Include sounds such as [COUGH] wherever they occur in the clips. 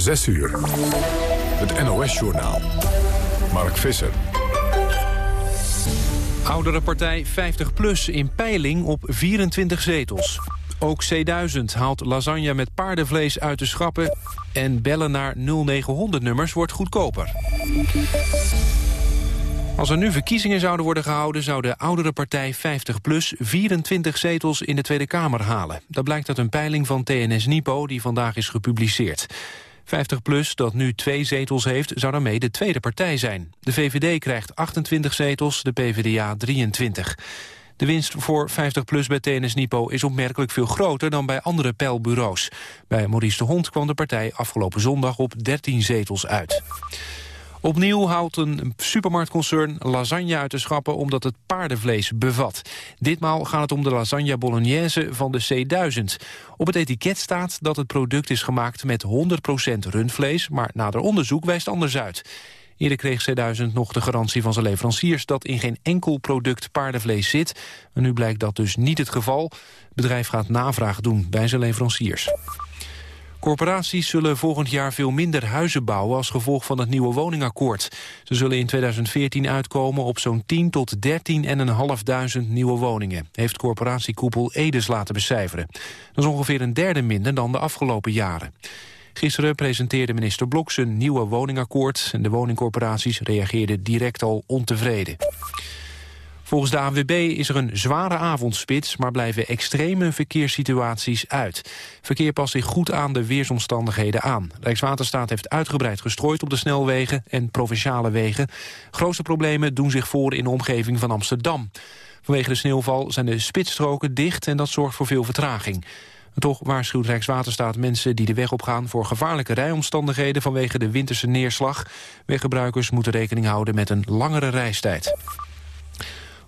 6 uur. Het NOS-journaal. Mark Visser. Oudere partij 50PLUS in peiling op 24 zetels. Ook C1000 haalt lasagne met paardenvlees uit de schappen... en bellen naar 0900-nummers wordt goedkoper. Als er nu verkiezingen zouden worden gehouden... zou de oudere partij 50PLUS 24 zetels in de Tweede Kamer halen. Dat blijkt uit een peiling van TNS Nipo die vandaag is gepubliceerd. 50PLUS, dat nu twee zetels heeft, zou daarmee de tweede partij zijn. De VVD krijgt 28 zetels, de PvdA 23. De winst voor 50PLUS bij TNS Nipo is opmerkelijk veel groter dan bij andere peilbureaus. Bij Maurice de Hond kwam de partij afgelopen zondag op 13 zetels uit. Opnieuw haalt een supermarktconcern lasagne uit de schappen omdat het paardenvlees bevat. Ditmaal gaat het om de lasagne bolognese van de C1000. Op het etiket staat dat het product is gemaakt met 100% rundvlees, maar nader onderzoek wijst anders uit. Eerder kreeg C1000 nog de garantie van zijn leveranciers dat in geen enkel product paardenvlees zit. En nu blijkt dat dus niet het geval. Het bedrijf gaat navraag doen bij zijn leveranciers. Corporaties zullen volgend jaar veel minder huizen bouwen als gevolg van het nieuwe woningakkoord. Ze zullen in 2014 uitkomen op zo'n 10 tot 13.500 nieuwe woningen, heeft corporatiekoepel Edes laten becijferen. Dat is ongeveer een derde minder dan de afgelopen jaren. Gisteren presenteerde minister Blok zijn nieuwe woningakkoord... en de woningcorporaties reageerden direct al ontevreden. Volgens de ANWB is er een zware avondspits, maar blijven extreme verkeerssituaties uit. Verkeer past zich goed aan de weersomstandigheden aan. Rijkswaterstaat heeft uitgebreid gestrooid op de snelwegen en provinciale wegen. Grootste problemen doen zich voor in de omgeving van Amsterdam. Vanwege de sneeuwval zijn de spitsstroken dicht en dat zorgt voor veel vertraging. Toch waarschuwt Rijkswaterstaat mensen die de weg opgaan... voor gevaarlijke rijomstandigheden vanwege de winterse neerslag. Weggebruikers moeten rekening houden met een langere reistijd.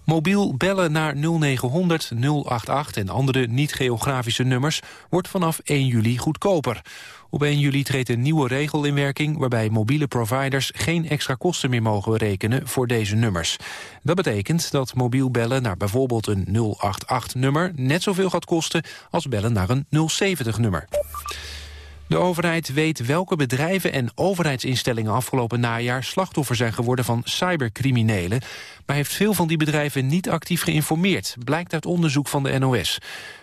Mobiel bellen naar 0900 088 en andere niet-geografische nummers wordt vanaf 1 juli goedkoper. Op 1 juli treedt een nieuwe regel in werking... waarbij mobiele providers geen extra kosten meer mogen rekenen voor deze nummers. Dat betekent dat mobiel bellen naar bijvoorbeeld een 088-nummer... net zoveel gaat kosten als bellen naar een 070-nummer. De overheid weet welke bedrijven en overheidsinstellingen afgelopen najaar slachtoffer zijn geworden van cybercriminelen, maar heeft veel van die bedrijven niet actief geïnformeerd, blijkt uit onderzoek van de NOS.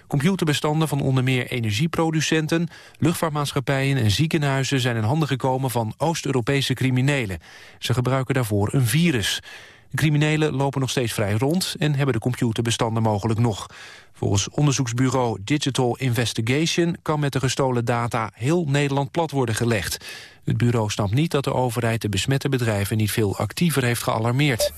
Computerbestanden van onder meer energieproducenten, luchtvaartmaatschappijen en ziekenhuizen zijn in handen gekomen van Oost-Europese criminelen. Ze gebruiken daarvoor een virus. Criminelen lopen nog steeds vrij rond en hebben de computerbestanden mogelijk nog. Volgens onderzoeksbureau Digital Investigation kan met de gestolen data heel Nederland plat worden gelegd. Het bureau snapt niet dat de overheid de besmette bedrijven niet veel actiever heeft gealarmeerd.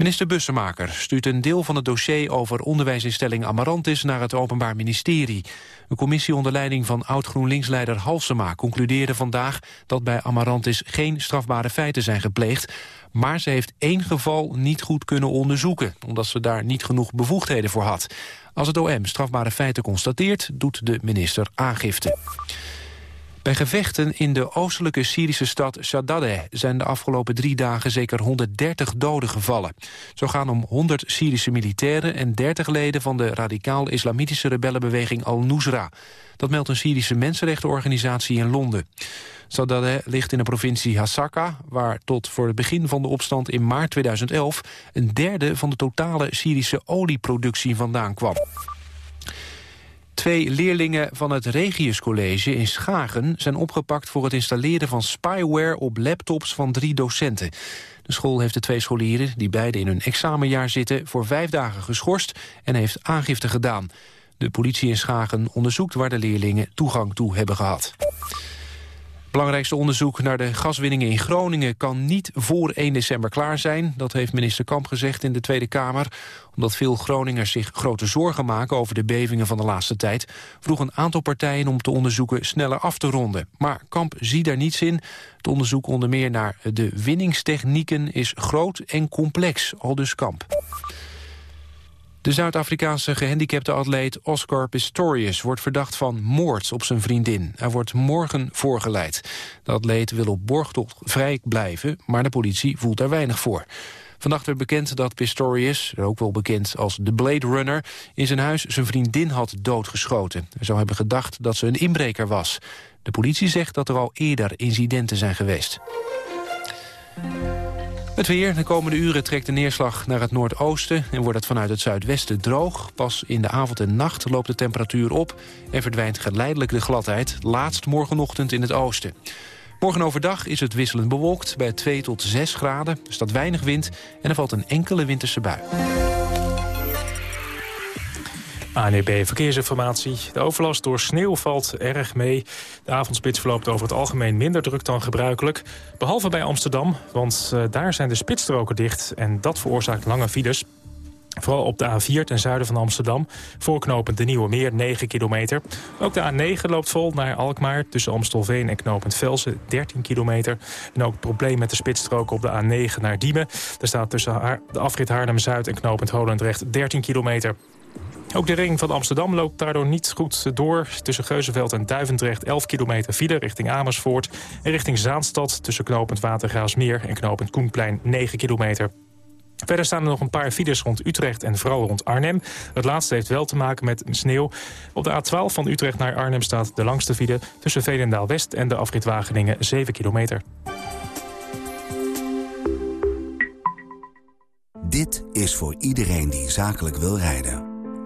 Minister Bussemaker stuurt een deel van het dossier over onderwijsinstelling Amarantis naar het Openbaar Ministerie. Een commissie onder leiding van oud-GroenLinks-leider Halsema concludeerde vandaag dat bij Amarantis geen strafbare feiten zijn gepleegd. Maar ze heeft één geval niet goed kunnen onderzoeken, omdat ze daar niet genoeg bevoegdheden voor had. Als het OM strafbare feiten constateert, doet de minister aangifte. Bij gevechten in de oostelijke Syrische stad Shaddadeh zijn de afgelopen drie dagen zeker 130 doden gevallen. Zo gaan om 100 Syrische militairen en 30 leden van de radicaal-islamitische rebellenbeweging Al-Nusra. Dat meldt een Syrische mensenrechtenorganisatie in Londen. Shaddadeh ligt in de provincie Hasaka, waar tot voor het begin van de opstand in maart 2011 een derde van de totale Syrische olieproductie vandaan kwam. Twee leerlingen van het Regius College in Schagen zijn opgepakt voor het installeren van spyware op laptops van drie docenten. De school heeft de twee scholieren, die beide in hun examenjaar zitten, voor vijf dagen geschorst en heeft aangifte gedaan. De politie in Schagen onderzoekt waar de leerlingen toegang toe hebben gehad belangrijkste onderzoek naar de gaswinningen in Groningen kan niet voor 1 december klaar zijn. Dat heeft minister Kamp gezegd in de Tweede Kamer. Omdat veel Groningers zich grote zorgen maken over de bevingen van de laatste tijd... vroeg een aantal partijen om te onderzoeken sneller af te ronden. Maar Kamp ziet daar niets in. Het onderzoek onder meer naar de winningstechnieken is groot en complex, al dus Kamp. De Zuid-Afrikaanse gehandicapte atleet Oscar Pistorius wordt verdacht van moord op zijn vriendin. Hij wordt morgen voorgeleid. De atleet wil op borgtocht vrij blijven, maar de politie voelt daar weinig voor. Vannacht werd bekend dat Pistorius, ook wel bekend als de Blade Runner... in zijn huis zijn vriendin had doodgeschoten. Hij zou hebben gedacht dat ze een inbreker was. De politie zegt dat er al eerder incidenten zijn geweest. Het weer. De komende uren trekt de neerslag naar het noordoosten... en wordt het vanuit het zuidwesten droog. Pas in de avond en nacht loopt de temperatuur op... en verdwijnt geleidelijk de gladheid, laatst morgenochtend in het oosten. Morgen overdag is het wisselend bewolkt bij 2 tot 6 graden. Er staat weinig wind en er valt een enkele winterse bui. ANEB Verkeersinformatie. De overlast door sneeuw valt erg mee. De avondspits verloopt over het algemeen minder druk dan gebruikelijk. Behalve bij Amsterdam, want uh, daar zijn de spitsstroken dicht... en dat veroorzaakt lange files. Vooral op de A4 ten zuiden van Amsterdam. Voorknopend de Nieuwe Meer, 9 kilometer. Ook de A9 loopt vol naar Alkmaar. Tussen Amstelveen en knopend Velsen, 13 kilometer. En ook het probleem met de spitsstroken op de A9 naar Diemen. Er staat tussen de afrit Haarlem-Zuid en knopend Holendrecht 13 kilometer. Ook de ring van Amsterdam loopt daardoor niet goed door. Tussen Geuzenveld en Duivendrecht 11 kilometer file richting Amersfoort. En richting Zaanstad tussen knopend Watergraasmeer en knopend Koenplein 9 kilometer. Verder staan er nog een paar files rond Utrecht en vooral rond Arnhem. Het laatste heeft wel te maken met sneeuw. Op de A12 van Utrecht naar Arnhem staat de langste file... tussen Veenendaal-West en de afrit Wageningen 7 kilometer. Dit is voor iedereen die zakelijk wil rijden.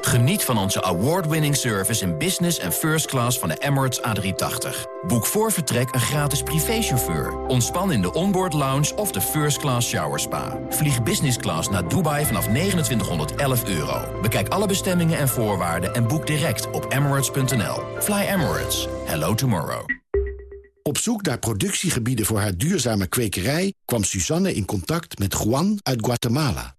Geniet van onze award-winning service in business en first class van de Emirates A380. Boek voor vertrek een gratis privéchauffeur. Ontspan in de onboard lounge of de first class shower spa. Vlieg business class naar Dubai vanaf 2911 euro. Bekijk alle bestemmingen en voorwaarden en boek direct op emirates.nl. Fly Emirates. Hello tomorrow. Op zoek naar productiegebieden voor haar duurzame kwekerij... kwam Suzanne in contact met Juan uit Guatemala.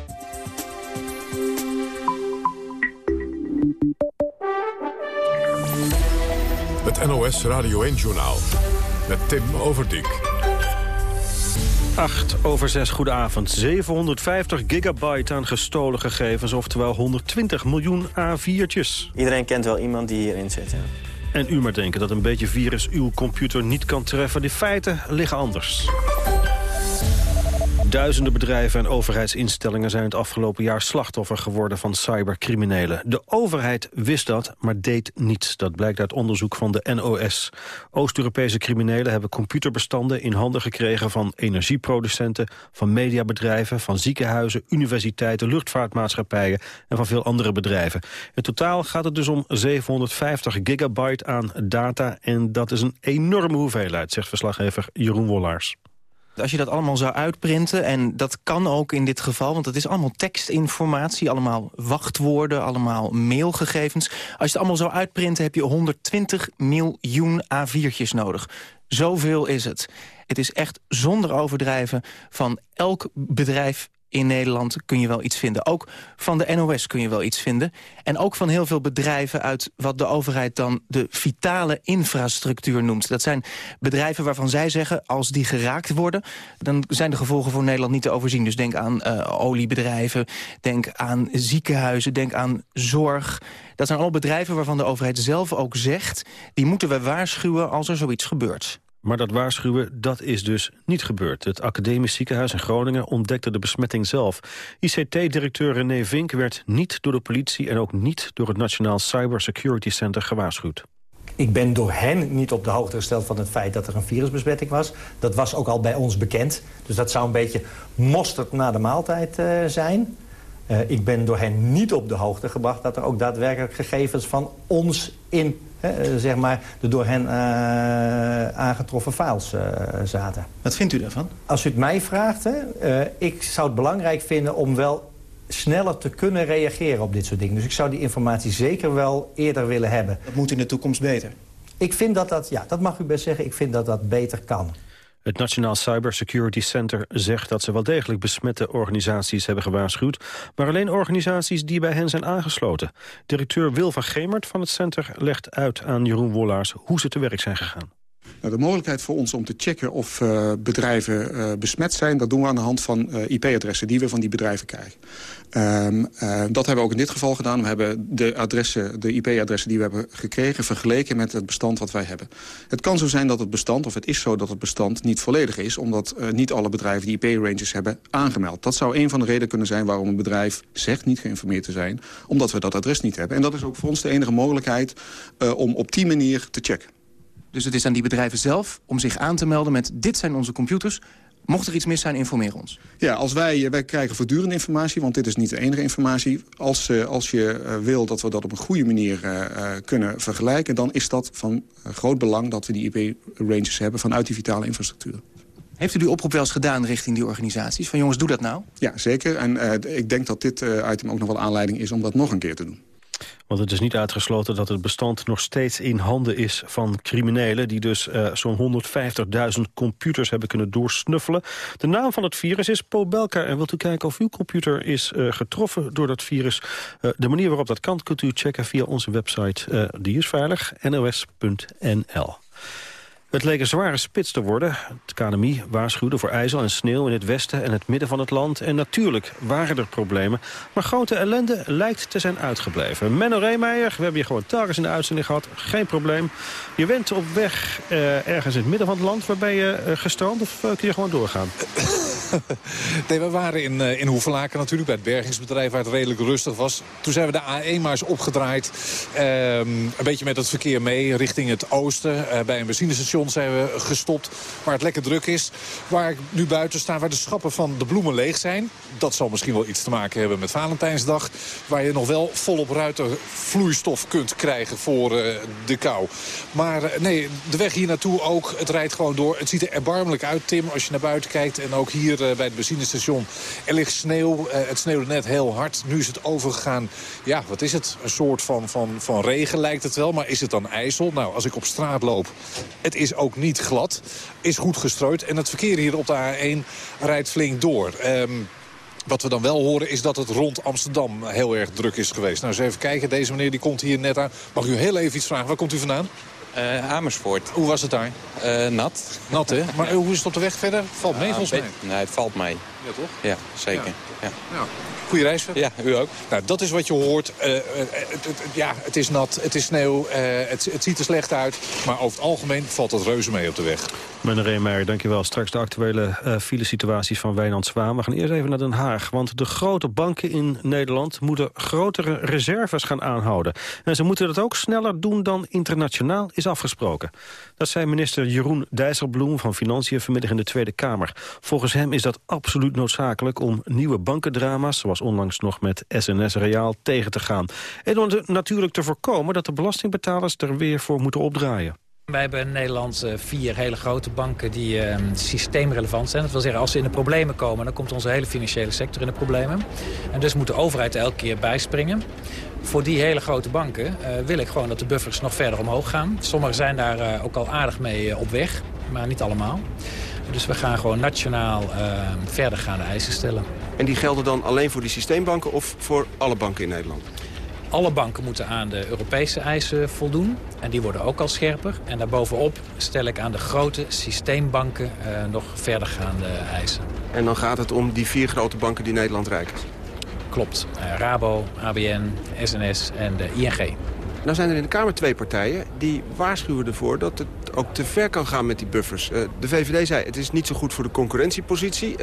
Het NOS Radio 1-journaal met Tim Overdijk. 8 over 6, goedenavond. 750 gigabyte aan gestolen gegevens, oftewel 120 miljoen A4'tjes. Iedereen kent wel iemand die hierin zit, ja. En u maar denken dat een beetje virus uw computer niet kan treffen. De feiten liggen anders. Duizenden bedrijven en overheidsinstellingen zijn het afgelopen jaar slachtoffer geworden van cybercriminelen. De overheid wist dat, maar deed niets. Dat blijkt uit onderzoek van de NOS. Oost-Europese criminelen hebben computerbestanden in handen gekregen van energieproducenten, van mediabedrijven, van ziekenhuizen, universiteiten, luchtvaartmaatschappijen en van veel andere bedrijven. In totaal gaat het dus om 750 gigabyte aan data en dat is een enorme hoeveelheid, zegt verslaggever Jeroen Wollaars. Als je dat allemaal zou uitprinten, en dat kan ook in dit geval... want het is allemaal tekstinformatie, allemaal wachtwoorden, allemaal mailgegevens. Als je het allemaal zou uitprinten, heb je 120 miljoen A4'tjes nodig. Zoveel is het. Het is echt zonder overdrijven van elk bedrijf in Nederland kun je wel iets vinden. Ook van de NOS kun je wel iets vinden. En ook van heel veel bedrijven uit wat de overheid dan de vitale infrastructuur noemt. Dat zijn bedrijven waarvan zij zeggen, als die geraakt worden... dan zijn de gevolgen voor Nederland niet te overzien. Dus denk aan uh, oliebedrijven, denk aan ziekenhuizen, denk aan zorg. Dat zijn allemaal bedrijven waarvan de overheid zelf ook zegt... die moeten we waarschuwen als er zoiets gebeurt. Maar dat waarschuwen, dat is dus niet gebeurd. Het Academisch Ziekenhuis in Groningen ontdekte de besmetting zelf. ICT-directeur René Vink werd niet door de politie... en ook niet door het Nationaal Cybersecurity Center gewaarschuwd. Ik ben door hen niet op de hoogte gesteld van het feit dat er een virusbesmetting was. Dat was ook al bij ons bekend. Dus dat zou een beetje mosterd na de maaltijd uh, zijn. Uh, ik ben door hen niet op de hoogte gebracht... dat er ook daadwerkelijk gegevens van ons in He, zeg maar, de door hen uh, aangetroffen files uh, zaten. Wat vindt u daarvan? Als u het mij vraagt, hè, ik zou het belangrijk vinden om wel sneller te kunnen reageren op dit soort dingen. Dus ik zou die informatie zeker wel eerder willen hebben. Dat moet in de toekomst beter? Ik vind dat dat, ja, dat mag u best zeggen, ik vind dat dat beter kan. Het Nationaal Cybersecurity Center zegt dat ze wel degelijk besmette organisaties hebben gewaarschuwd, maar alleen organisaties die bij hen zijn aangesloten. Directeur Wil van Gemert van het center legt uit aan Jeroen Wollaars hoe ze te werk zijn gegaan. Nou, de mogelijkheid voor ons om te checken of uh, bedrijven uh, besmet zijn... dat doen we aan de hand van uh, IP-adressen die we van die bedrijven krijgen. Um, dat hebben we ook in dit geval gedaan. We hebben de, adressen, de IP-adressen die we hebben gekregen... vergeleken met het bestand wat wij hebben. Het kan zo zijn dat het bestand, of het is zo dat het bestand... niet volledig is, omdat niet alle bedrijven die IP-ranges hebben aangemeld. Dat zou een van de redenen kunnen zijn waarom een bedrijf zegt niet geïnformeerd te zijn... omdat we dat adres niet hebben. En dat is ook voor ons de enige mogelijkheid om op die manier te checken. Dus het is aan die bedrijven zelf om zich aan te melden met... dit zijn onze computers, mocht er iets mis zijn, informeer ons. Ja, als wij, wij krijgen voortdurend informatie, want dit is niet de enige informatie. Als, uh, als je uh, wil dat we dat op een goede manier uh, kunnen vergelijken... dan is dat van groot belang dat we die IP-ranges hebben vanuit die vitale infrastructuur. Heeft u die oproep wel eens gedaan richting die organisaties? Van jongens, doe dat nou? Ja, zeker. En ik denk dat dit item ook nog wel aanleiding is om dat nog een keer te doen. Want het is niet uitgesloten dat het bestand nog steeds in handen is van criminelen... die dus uh, zo'n 150.000 computers hebben kunnen doorsnuffelen. De naam van het virus is Pobelka. En wilt u kijken of uw computer is uh, getroffen door dat virus? Uh, de manier waarop dat kan kunt u checken via onze website. die is veilig, nos.nl. Het leek een zware spits te worden. Het KNMI waarschuwde voor ijzel en sneeuw in het westen en het midden van het land. En natuurlijk waren er problemen. Maar grote ellende lijkt te zijn uitgebleven. Menno Reemeijer, we hebben je gewoon telkens in de uitzending gehad. Geen probleem. Je bent op weg uh, ergens in het midden van het land. Waar ben je uh, gestrand of uh, kun je gewoon doorgaan? [COUGHS] nee, we waren in, uh, in natuurlijk, bij het bergingsbedrijf waar het redelijk rustig was. Toen zijn we de A1 maar eens opgedraaid. Um, een beetje met het verkeer mee richting het oosten. Uh, bij een benzinestation zijn we gestopt waar het lekker druk is. Waar ik nu buiten sta, waar de schappen van de bloemen leeg zijn. Dat zal misschien wel iets te maken hebben met Valentijnsdag. Waar je nog wel volop ruitenvloeistof kunt krijgen voor uh, de kou. Maar nee, de weg hier naartoe ook. Het rijdt gewoon door. Het ziet er erbarmelijk uit, Tim, als je naar buiten kijkt. En ook hier uh, bij het benzinestation. Er ligt sneeuw. Het sneeuwde net heel hard. Nu is het overgegaan. Ja, wat is het? Een soort van, van, van regen lijkt het wel. Maar is het dan ijzel? Nou, als ik op straat loop. Het is ook niet glad. Is goed gestrooid. En het verkeer hier op de A1 rijdt flink door. Um, wat we dan wel horen is dat het rond Amsterdam heel erg druk is geweest. Nou, eens even kijken. Deze meneer die komt hier net aan. Mag u heel even iets vragen? Waar komt u vandaan? Uh, Amersfoort. Hoe was het daar? Uh, nat. Nat, hè? Maar hoe is het op de weg verder? Valt mee, uh, volgens mij? Nee, het valt mee. Ja, toch? Ja, zeker. Ja. Ja. Goeie reis? Ja, u ook. Nou, dat is wat je hoort. Uh, het, het, het, ja, het is nat, het is sneeuw, uh, het, het ziet er slecht uit. Maar over het algemeen valt het reuze mee op de weg. Meneer Reemeyer, dankjewel. Straks de actuele uh, filesituaties van Wijnand Zwaan. We gaan eerst even naar Den Haag. Want de grote banken in Nederland moeten grotere reserves gaan aanhouden. En ze moeten dat ook sneller doen dan internationaal is afgesproken. Dat zei minister Jeroen Dijsselbloem van Financiën vanmiddag in de Tweede Kamer. Volgens hem is dat absoluut noodzakelijk om nieuwe bankendrama's... zoals onlangs nog met SNS Reaal tegen te gaan. En om natuurlijk te voorkomen dat de belastingbetalers er weer voor moeten opdraaien. Wij hebben in Nederland uh, vier hele grote banken die uh, systeemrelevant zijn. Dat wil zeggen, als ze in de problemen komen... dan komt onze hele financiële sector in de problemen. En dus moet de overheid elke keer bijspringen. Voor die hele grote banken uh, wil ik gewoon dat de buffers nog verder omhoog gaan. Sommigen zijn daar ook al aardig mee op weg, maar niet allemaal. Dus we gaan gewoon nationaal verdergaande eisen stellen. En die gelden dan alleen voor die systeembanken of voor alle banken in Nederland? Alle banken moeten aan de Europese eisen voldoen. En die worden ook al scherper. En daarbovenop stel ik aan de grote systeembanken uh, nog verdergaande eisen. En dan gaat het om die vier grote banken die Nederland rijk is? Klopt. Uh, Rabo, ABN, SNS en de ING. Nou zijn er in de Kamer twee partijen die waarschuwen ervoor dat het ook te ver kan gaan met die buffers. Uh, de VVD zei het is niet zo goed voor de concurrentiepositie. Uh,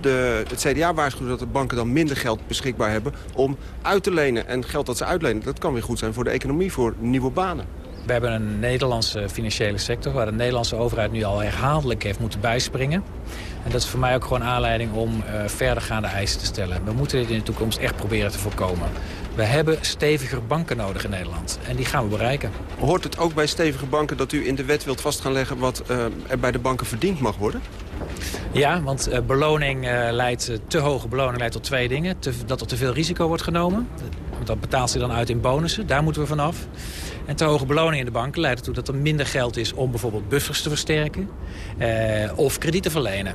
de, het CDA waarschuwde dat de banken dan minder geld beschikbaar hebben om uit te lenen. En geld dat ze uitlenen, dat kan weer goed zijn voor de economie, voor nieuwe banen. We hebben een Nederlandse financiële sector... waar de Nederlandse overheid nu al herhaaldelijk heeft moeten bijspringen. En dat is voor mij ook gewoon aanleiding om uh, verdergaande eisen te stellen. We moeten dit in de toekomst echt proberen te voorkomen. We hebben steviger banken nodig in Nederland. En die gaan we bereiken. Hoort het ook bij stevige banken dat u in de wet wilt vast gaan leggen... wat uh, er bij de banken verdiend mag worden? Ja, want uh, beloning leidt, te hoge beloning leidt tot twee dingen. Te, dat er te veel risico wordt genomen. Dat betaalt zich dan uit in bonussen. Daar moeten we vanaf. En te hoge beloning in de banken leidt ertoe dat er minder geld is om bijvoorbeeld buffers te versterken eh, of kredieten verlenen.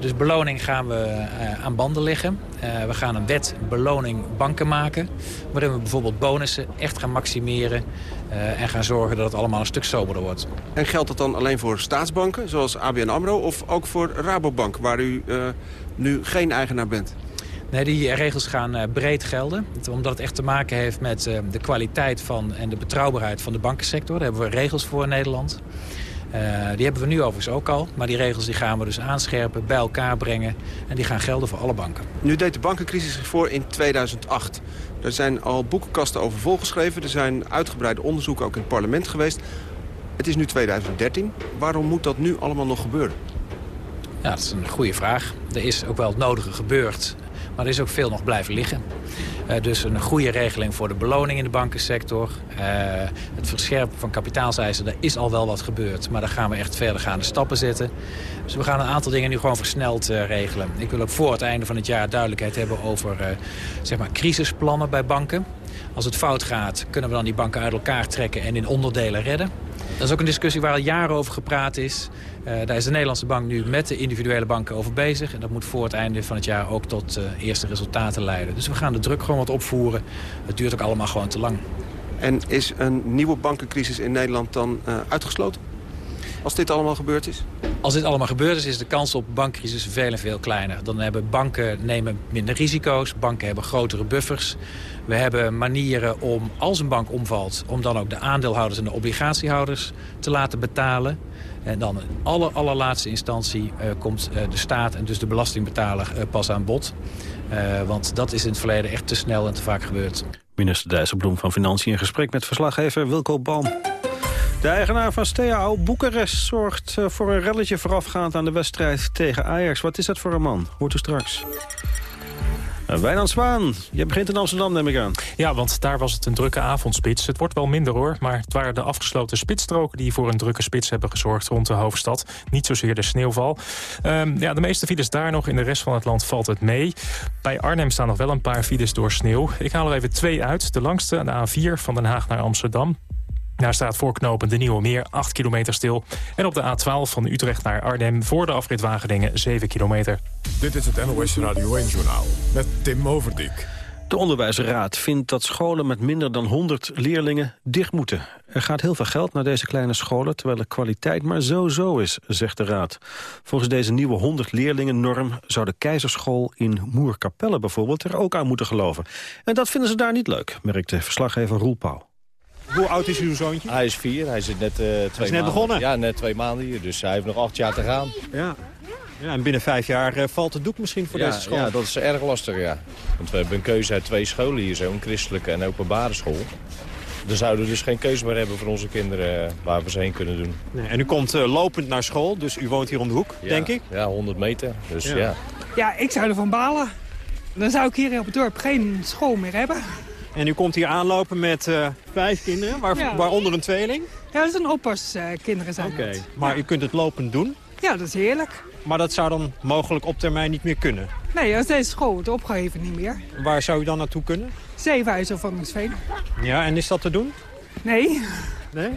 dus beloning gaan we eh, aan banden leggen. Uh, we gaan een wet beloning banken maken, waarin we bijvoorbeeld bonussen echt gaan maximeren en gaan zorgen dat het allemaal een stuk soberder wordt. En geldt dat dan alleen voor staatsbanken, zoals ABN AMRO, of ook voor Rabobank, waar u nu geen eigenaar bent? Nee, die regels gaan uh, breed gelden. Omdat het echt te maken heeft met uh, de kwaliteit van en de betrouwbaarheid van de bankensector. Daar hebben we regels voor in Nederland. Uh, die hebben we nu overigens ook al. Maar die regels die gaan we dus aanscherpen, bij elkaar brengen. En die gaan gelden voor alle banken. Nu deed de bankencrisis zich voor in 2008. Er zijn al boekenkasten over volgeschreven. Er zijn uitgebreide onderzoeken ook in het parlement geweest. Het is nu 2013. Waarom moet dat nu allemaal nog gebeuren? Ja, dat is een goede vraag. Er is ook wel het nodige gebeurd. Maar er is ook veel nog blijven liggen. Uh, dus een goede regeling voor de beloning in de bankensector. Uh, het verscherpen van kapitaalseisen, daar is al wel wat gebeurd. Maar daar gaan we echt verdergaande stappen zetten. Dus we gaan een aantal dingen nu gewoon versneld uh, regelen. Ik wil ook voor het einde van het jaar duidelijkheid hebben over zeg maar crisisplannen bij banken. Als het fout gaat, kunnen we dan die banken uit elkaar trekken en in onderdelen redden. Dat is ook een discussie waar al jaren over gepraat is. Uh, daar is de Nederlandse bank nu met de individuele banken over bezig. En dat moet voor het einde van het jaar ook tot uh, eerste resultaten leiden. Dus we gaan de druk gewoon wat opvoeren. Het duurt ook allemaal gewoon te lang. En is een nieuwe bankencrisis in Nederland dan uh, uitgesloten? Als dit allemaal gebeurd is? Als dit allemaal gebeurd is, is de kans op bankcrisis veel en veel kleiner. Dan hebben banken nemen minder risico's, banken hebben grotere buffers. We hebben manieren om, als een bank omvalt... om dan ook de aandeelhouders en de obligatiehouders te laten betalen. En dan in aller, allerlaatste instantie uh, komt uh, de staat en dus de belastingbetaler uh, pas aan bod. want dat is in het verleden echt te snel en te vaak gebeurd. Minister Dijsselbloem van Financiën in gesprek met verslaggever Wilco Boom. De eigenaar van Steaua Boekarest zorgt voor een relletje voorafgaand aan de wedstrijd tegen Ajax. Wat is dat voor een man? Hoort u straks. Wijnand Zwaan, je begint in Amsterdam, neem ik aan. Ja, want daar was het een drukke avondspits. Het wordt wel minder hoor, maar het waren de afgesloten spitsstroken... die voor een drukke spits hebben gezorgd rond de hoofdstad. Niet zozeer de sneeuwval. Um, ja, de meeste files daar nog. In de rest van het land valt het mee. Bij Arnhem staan nog wel een paar files door sneeuw. Ik haal er even twee uit. De langste, de A4 van Den Haag naar Amsterdam. Daar staat voorknopen de Nieuwe Meer 8 kilometer stil. En op de A12 van Utrecht naar Arnhem voor de afrit Wageningen 7 kilometer. Dit is het NOS Radio 1-journaal met Tim Overdijk. De Onderwijsraad vindt dat scholen met minder dan 100 leerlingen dicht moeten. Er gaat heel veel geld naar deze kleine scholen, terwijl de kwaliteit maar zo-zo is, zegt de Raad. Volgens deze nieuwe 100 leerlingen norm zou de keizerschool in Moerkapelle bijvoorbeeld er ook aan moeten geloven. En dat vinden ze daar niet leuk, merkte verslaggever Roel Pauw. Hoe oud is uw zoontje? Hij is vier. Hij zit net uh, twee Hij is net maanden. begonnen? Ja, net twee maanden hier. Dus hij heeft nog acht jaar te gaan. Ja. Ja, en binnen vijf jaar uh, valt het doek misschien voor ja, deze school? Ja, dat is erg lastig, ja. Want we hebben een keuze uit twee scholen hier zo. Een christelijke en openbare school. Dan zouden we dus geen keuze meer hebben voor onze kinderen uh, waar we ze heen kunnen doen. Nee, en u komt lopend naar school, dus u woont hier om de hoek, ja, denk ik? Ja, 100 meter. Dus ja. ja. Ja, ik zou ervan balen. Dan zou ik hier op het dorp geen school meer hebben. En u komt hier aanlopen met uh, vijf kinderen, waar, ja. waaronder een tweeling? Ja, dat zijn oppaskinderen uh, zijn Oké, okay. maar ja. u kunt het lopend doen? Ja, dat is heerlijk. Maar dat zou dan mogelijk op termijn niet meer kunnen? Nee, als deze school wordt opgeheven niet meer. Waar zou u dan naartoe kunnen? Zevenhuizen of Amstveen. Ja, en is dat te doen? Nee. Nee?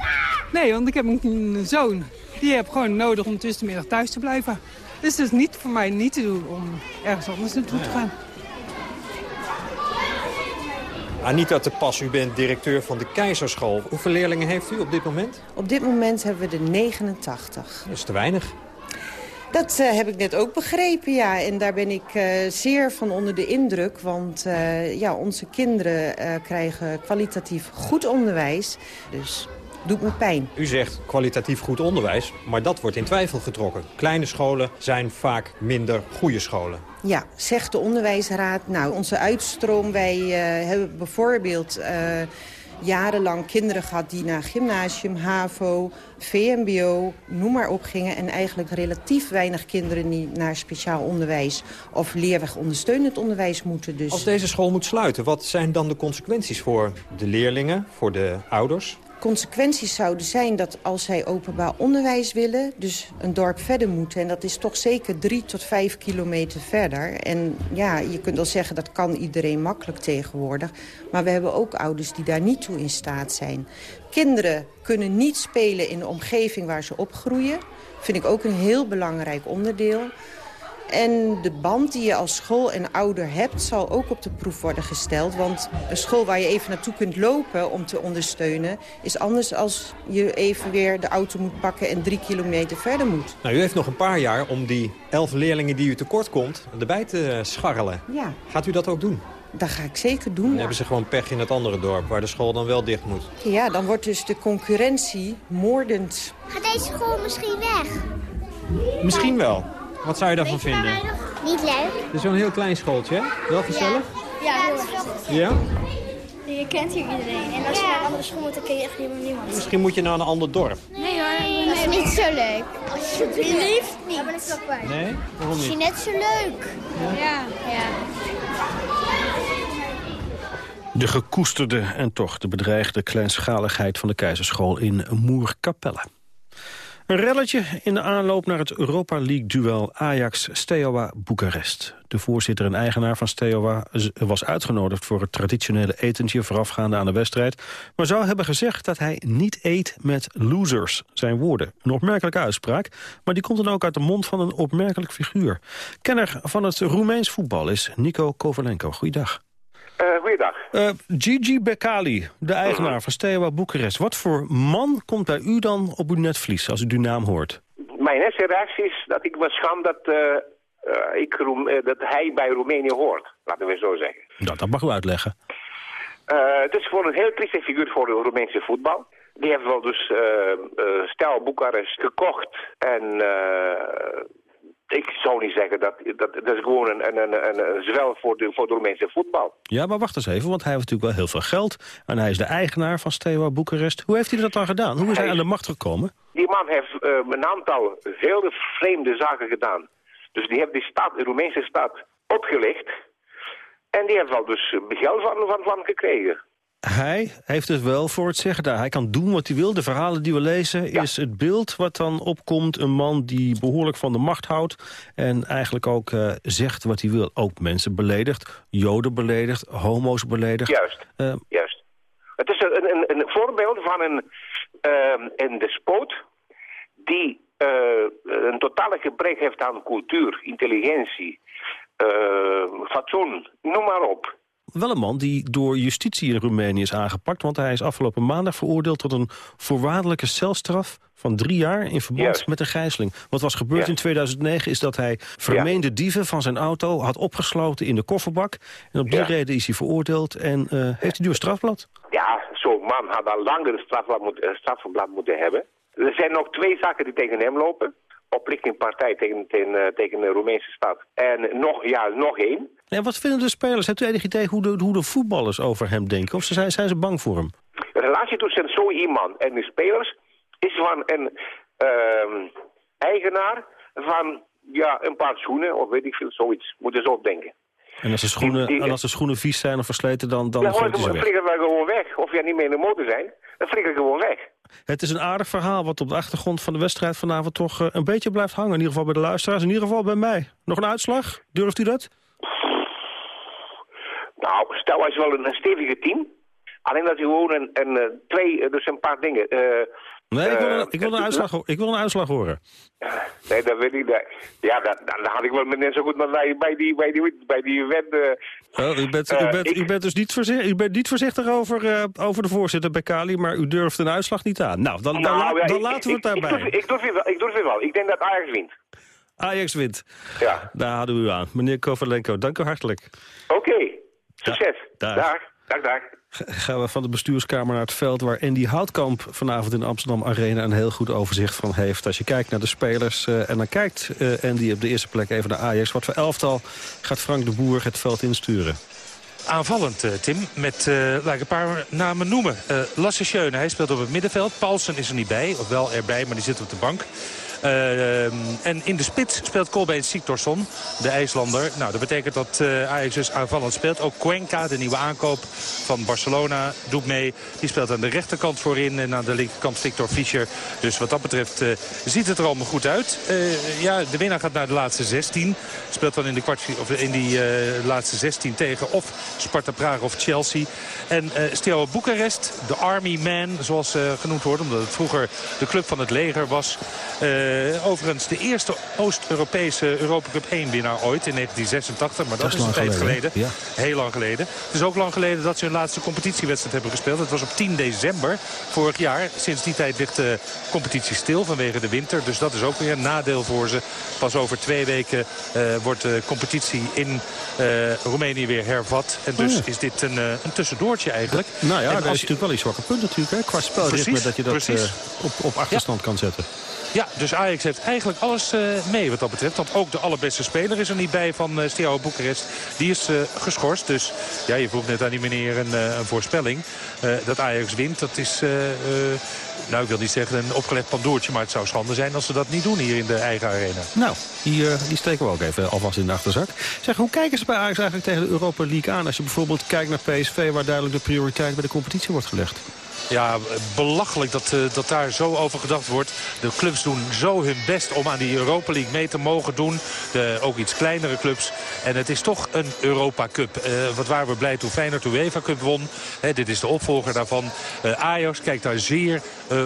Nee, want ik heb een zoon. Die heb gewoon nodig om tussen de middag thuis te blijven. Dus het is niet voor mij niet te doen om ergens anders naartoe te gaan. Anita te Pas, u bent directeur van de Keizerschool. Hoeveel leerlingen heeft u op dit moment? Op dit moment hebben we er 89. Dat is te weinig. Dat uh, heb ik net ook begrepen, ja. En daar ben ik uh, zeer van onder de indruk. Want uh, ja, onze kinderen krijgen kwalitatief goed onderwijs. Dus doet me pijn. U zegt kwalitatief goed onderwijs, maar dat wordt in twijfel getrokken. Kleine scholen zijn vaak minder goede scholen. Ja, zegt de onderwijsraad. Nou, onze uitstroom, wij uh, hebben bijvoorbeeld... Uh, jarenlang kinderen gehad die naar gymnasium, HAVO, VMBO, noem maar op gingen. En eigenlijk relatief weinig kinderen die naar speciaal onderwijs of leerweg ondersteunend onderwijs moeten. Dus... Als deze school moet sluiten, wat zijn dan de consequenties voor de leerlingen, voor de ouders? Consequenties zouden zijn dat als zij openbaar onderwijs willen... dus een dorp verder moeten, en dat is toch zeker drie tot vijf kilometer verder. En ja, je kunt wel zeggen dat kan iedereen makkelijk tegenwoordig. Maar we hebben ook ouders die daar niet toe in staat zijn. Kinderen kunnen niet spelen in de omgeving waar ze opgroeien. Vind ik ook een heel belangrijk onderdeel. En de band die je als school en ouder hebt... zal ook op de proef worden gesteld. Want een school waar je even naartoe kunt lopen om te ondersteunen... is anders als je even weer de auto moet pakken en drie kilometer verder moet. Nou, u heeft nog een paar jaar om die elf leerlingen die u tekort komt... erbij te scharrelen. Ja. Gaat u dat ook doen? Dat ga ik zeker doen. Dan hebben ze gewoon pech in het andere dorp, waar de school dan wel dicht moet. Ja, dan wordt dus de concurrentie moordend. Gaat deze school misschien weg? Misschien wel. Wat zou je daarvan vinden? Niet leuk. Het is wel een heel klein schooltje, hè? Wel gezellig? Ja, heel erg. Ja? Je kent hier iedereen. En als je naar een andere school moet, dan ken je echt helemaal niemand. Misschien moet je naar een ander dorp. Nee hoor, dat is niet zo leuk. Alsjeblieft niet. Daar ben ik wel bij. Nee? Waarom Is je niet? net zo leuk? Ja. ja. De gekoesterde en toch de bedreigde kleinschaligheid van de keizerschool in Moerkapelle. Een relletje in de aanloop naar het Europa League-duel Ajax-Steaua Boekarest. De voorzitter en eigenaar van Steaua was uitgenodigd voor het traditionele etentje voorafgaande aan de wedstrijd, maar zou hebben gezegd dat hij niet eet met losers, zijn woorden. Een opmerkelijke uitspraak, maar die komt dan ook uit de mond van een opmerkelijk figuur. Kenner van het Roemeens voetbal is Nico Kovalenko. Goeiedag. Uh, goeiedag. Uh, Gigi Bekkali, de eigenaar van Steaua Boekarest. Wat voor man komt bij u dan op uw netvlies als u die naam hoort? Mijn eerste reactie is dat ik me schaam dat, uh, ik, dat hij bij Roemenië hoort. Laten we zo zeggen. Dat, dat mag u uitleggen. het is voor een heel trieste figuur voor de Roemeense voetbal. Die hebben wel dus Steaua Boekarest gekocht en ik zou niet zeggen dat dat, dat is gewoon een, een, een, een zwel voor de, voor de Roemeense voetbal. Ja, maar wacht eens even, want hij heeft natuurlijk wel heel veel geld. En hij is de eigenaar van Steaua Boekarest. Hoe heeft hij dat dan gedaan? Hoe is hij, hij aan de macht gekomen? Die man heeft uh, een aantal hele vreemde zaken gedaan. Dus die heeft die stad, de Roemeense stad opgelicht. En die heeft wel dus geld van, van, van gekregen. Hij heeft het wel voor het zeggen daar. Hij kan doen wat hij wil. De verhalen die we lezen ja. is het beeld wat dan opkomt. Een man die behoorlijk van de macht houdt. En eigenlijk ook uh, zegt wat hij wil. Ook mensen beledigt. Joden beledigt. Homo's beledigt. Juist. Uh, Juist. Het is een, een, een voorbeeld van een, uh, een despoot... die een totale gebrek heeft aan cultuur, intelligentie... fatsoen, noem maar op wel een man die door justitie in Roemenië is aangepakt... want hij is afgelopen maandag veroordeeld tot een voorwaardelijke celstraf... van drie jaar in verband Juist. met een gijzeling. Wat was gebeurd in 2009 is dat hij vermeende dieven van zijn auto... had opgesloten in de kofferbak. En op die ja. reden is hij veroordeeld en uh, heeft hij nu een strafblad. Ja, zo'n man had al langer een strafblad, moet, uh, strafblad moeten hebben. Er zijn nog twee zaken die tegen hem lopen oplichtingpartij tegen, tegen, tegen de Roemeense stad. En nog, ja, nog één. En wat vinden de spelers? Hebt u enig idee hoe de, hoe de voetballers over hem denken? Of zijn, zijn ze bang voor hem? De relatie tussen zo iemand en de spelers is van een uh, eigenaar van ja, een paar schoenen, of weet ik veel, zoiets. Moeten ze ook denken. En als de schoenen, die, die, en als de schoenen vies zijn of versleten, dan, dan ja, vliegen ze weg? vliegen we gewoon weg. Of je niet meer in de motor zijn, dan vliegen gewoon weg. Het is een aardig verhaal wat op de achtergrond van de wedstrijd vanavond toch uh, een beetje blijft hangen. In ieder geval bij de luisteraars, in ieder geval bij mij. Nog een uitslag? Durft u dat? Nou, stel is wel een, een stevige team. Alleen dat hij gewoon een, een, twee, dus een paar dingen... Uh, nee, ik wil, een, ik, wil een uitslag, ik wil een uitslag horen. Nee, dat weet ik niet. Ja, dan, had ik wel net zo goed maar bij, bij die, bij die, bij die wet... Uh, oh, u, bent, u, bent, ik, u bent dus niet, voorzichtig, u bent niet voorzichtig over, uh, over de voorzitter Bekali, maar u durft een uitslag niet aan. Nou, dan, dan, nou, dan, dan ik, laten we het daarbij. Ik, ik, durf, ik, durf, ik durf wel. Ik denk dat Ajax wint. Ajax wint. Ja. Daar houden we u aan. Meneer Kovalenko, dank u hartelijk. Oké. Okay. Succes. Ja, dag. Dag, dag. Gaan we van de bestuurskamer naar het veld... waar Andy Houtkamp vanavond in de Amsterdam Arena... een heel goed overzicht van heeft. Als je kijkt naar de spelers uh, en dan kijkt uh, Andy op de eerste plek even naar Ajax... wat voor elftal gaat Frank de Boer het veld insturen? aanvallend, Tim. Met, laat ik een paar namen noemen. Lasse Schöne, hij speelt op het middenveld. Paulsen is er niet bij, of wel erbij, maar die zit op de bank. Uh, en in de spits speelt Colbein Siktorsson, de IJslander. Nou, dat betekent dat uh, Ajax dus aanvallend speelt. Ook Cuenca, de nieuwe aankoop van Barcelona, doet mee. Die speelt aan de rechterkant voorin en aan de linkerkant Victor Fischer. Dus wat dat betreft uh, ziet het er allemaal goed uit. ja, de winnaar gaat naar de laatste 16. Speelt dan in, de kwart, of in die laatste 16 tegen of Sparta Praag of Chelsea. En uh, Steaua Boekarest, de Army Man, zoals genoemd wordt. Omdat het vroeger de club van het leger was. Overigens de eerste Oost-Europese Europa Cup 1 winnaar ooit in 1986. Maar dat, dat is, een tijd geleden. Ja. Heel lang geleden. Het is ook lang geleden dat ze hun laatste competitiewedstrijd hebben gespeeld. Het was op 10 december vorig jaar. Sinds die tijd ligt de competitie stil vanwege de winter. Dus dat is ook weer een nadeel voor ze. Pas over twee weken uh, wordt de competitie in uh, Roemenië weer hervat. En dus oh. is dit een, een tussendoortje eigenlijk. Nou ja, dat is natuurlijk wel iets zwakke punt natuurlijk. Hè? Qua spelritme dat je dat op, op achterstand ja. kan zetten. Ja, dus Ajax heeft eigenlijk alles uh, mee wat dat betreft. Want ook de allerbeste speler is er niet bij van uh, Steaua Boekarest. Die is uh, geschorst. Dus ja, je vroeg net aan die meneer een, een voorspelling. dat Ajax wint, dat is... nou, ik wil niet zeggen een opgelegd pandoortje, maar het zou schande zijn als ze dat niet doen hier in de eigen arena. Nou, die, die steken we ook even alvast in de achterzak. Zeg, hoe kijken ze bij Ajax eigenlijk tegen de Europa League aan? Als je bijvoorbeeld kijkt naar PSV, waar duidelijk de prioriteit bij de competitie wordt gelegd. Ja, belachelijk dat, uh, dat daar zo over gedacht wordt. De clubs doen zo hun best om aan die Europa League mee te mogen doen. De, ook iets kleinere clubs. En het is toch een Europa Cup. Uh, wat waren we blij toen Feyenoord de UEFA Cup won. Dit is de opvolger daarvan. Uh, Ajax kijkt daar zeer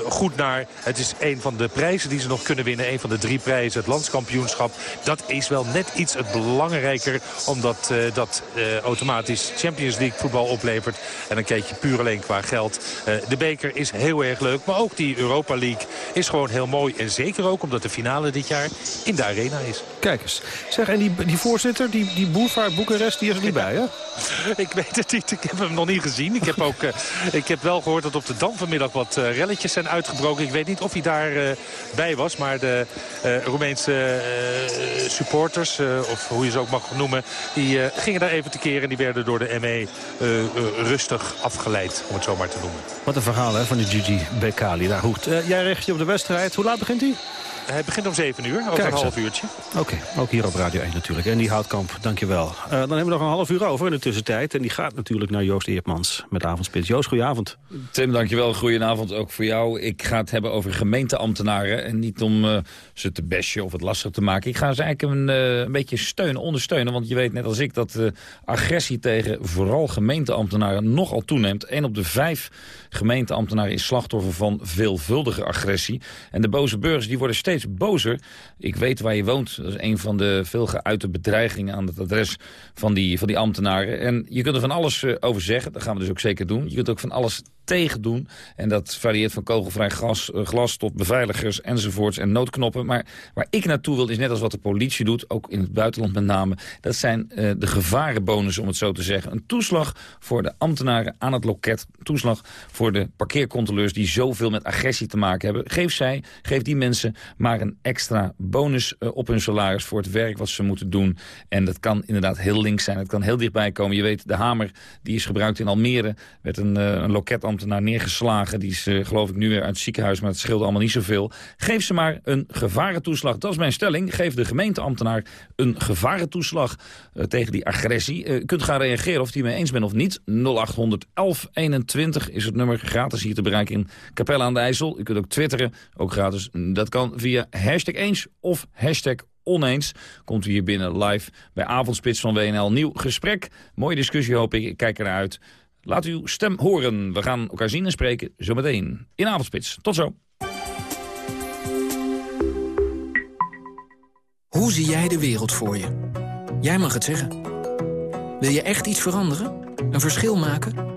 goed naar. Het is een van de prijzen die ze nog kunnen winnen. Een van de drie prijzen, het landskampioenschap. Dat is wel net iets het belangrijker. Omdat dat automatisch Champions League voetbal oplevert. En dan kijk je puur alleen qua geld de beker is heel erg leuk. Maar ook die Europa League is gewoon heel mooi. En zeker ook omdat de finale dit jaar in de arena is. Kijk eens. Zeg, en die, die voorzitter, die, die Boulevard Boekarest, die is er niet bij, hè? [LAUGHS] Ik weet het niet. Ik heb hem nog niet gezien. Ik heb, ook, uh, ik heb wel gehoord dat op de Dam vanmiddag wat uh, relletjes zijn uitgebroken. Ik weet niet of hij daar uh, bij was. Maar de Roemeense supporters, of hoe je ze ook mag noemen... die gingen daar even te keren en die werden door de ME rustig afgeleid. Om het zo maar te noemen. Wat een verhaal hè, van die Gigi Bekali. Nou goed, jij richt je op de wedstrijd. Hoe laat begint hij? Hij begint om 7 uur, over een half uurtje. Oké, ook hier op Radio 1 natuurlijk. En die Houtkamp, dankjewel. Uh, dan hebben we nog een half uur over in de tussentijd. En die gaat natuurlijk naar Joost Eertmans met Avondspits. Joost, goedenavond. Tim, dankjewel. Goedenavond ook voor jou. Ik ga het hebben over gemeenteambtenaren. En niet om uh, ze te besje of het lastig te maken. Ik ga ze eigenlijk een, uh, een beetje steunen, ondersteunen. Want je weet net als ik dat agressie tegen vooral gemeenteambtenaren nogal toeneemt. Een op de vijf gemeenteambtenaren is slachtoffer van veelvuldige agressie. En de boze burgers die worden steeds bozer. Ik weet waar je woont. Dat is een van de veel geuite bedreigingen aan het adres van die, van die ambtenaren. En je kunt er van alles eh, over zeggen. Dat gaan we dus ook zeker doen. Je kunt ook van alles tegen doen. En dat varieert van kogelvrij gas, eh, glas tot beveiligers enzovoorts en noodknoppen. Maar waar ik naartoe wil is net als wat de politie doet, ook in het buitenland met name. Dat zijn uh, de gevarenbonussen, om het zo te zeggen. Een toeslag voor de ambtenaren aan het loket. Toeslag voor de parkeercontroleurs die zoveel met agressie te maken hebben. Geef zij, geef die mensen maar een extra bonus uh, op hun salaris voor het werk wat ze moeten doen. En dat kan inderdaad heel links zijn. Het kan heel dichtbij komen. Je weet, de hamer die is gebruikt in Almere. werd een, uh, een loketambtenaar neergeslagen. Die is uh, geloof ik nu weer uit het ziekenhuis, maar het scheelde allemaal niet zoveel. Geef ze maar een gevarentoeslag. Dat is mijn stelling. Geef de gemeenteambtenaar een gevarentoeslag tegen die agressie. U kunt gaan reageren of het mee eens bent of niet. 0800 1121 is het nummer gratis hier te bereiken in Capelle aan de IJssel. U kunt ook twitteren, ook gratis. Dat kan via hashtag eens of hashtag oneens. Komt u hier binnen live bij Avondspits van WNL. Nieuw gesprek, mooie discussie hoop ik. Ik kijk ernaar uit. Laat uw stem horen. We gaan elkaar zien en spreken zometeen in Avondspits. Tot zo. Hoe zie jij de wereld voor je? Jij mag het zeggen. Wil je echt iets veranderen? Een verschil maken?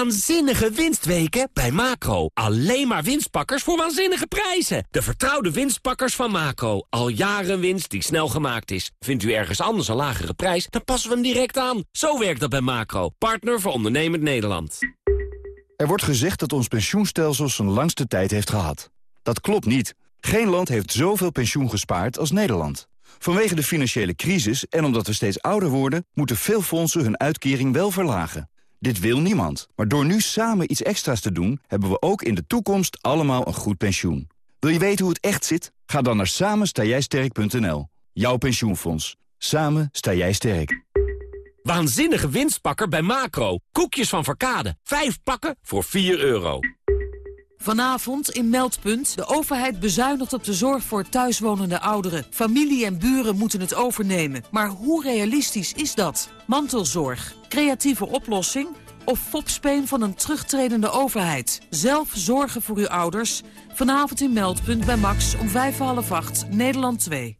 Waanzinnige winstweken bij Macro. Alleen maar winstpakkers voor waanzinnige prijzen. De vertrouwde winstpakkers van Macro. Al jaren winst die snel gemaakt is. Vindt u ergens anders een lagere prijs, dan passen we hem direct aan. Zo werkt dat bij Macro. Partner voor ondernemend Nederland. Er wordt gezegd dat ons pensioenstelsel zijn langste tijd heeft gehad. Dat klopt niet. Geen land heeft zoveel pensioen gespaard als Nederland. Vanwege de financiële crisis en omdat we steeds ouder worden... moeten veel fondsen hun uitkering wel verlagen. Dit wil niemand. Maar door nu samen iets extra's te doen... hebben we ook in de toekomst allemaal een goed pensioen. Wil je weten hoe het echt zit? Ga dan naar samenstaaijsterk.nl. Jouw pensioenfonds. Samen sta jij sterk. Waanzinnige winstpakker bij Macro. Koekjes van Verkade. Vijf pakken voor 4 euro. Vanavond in Meldpunt. De overheid bezuinigt op de zorg voor thuiswonende ouderen. Familie en buren moeten het overnemen. Maar hoe realistisch is dat? Mantelzorg, creatieve oplossing of fopspeen van een terugtredende overheid? Zelf zorgen voor uw ouders? Vanavond in Meldpunt bij Max om vijf half acht, Nederland 2.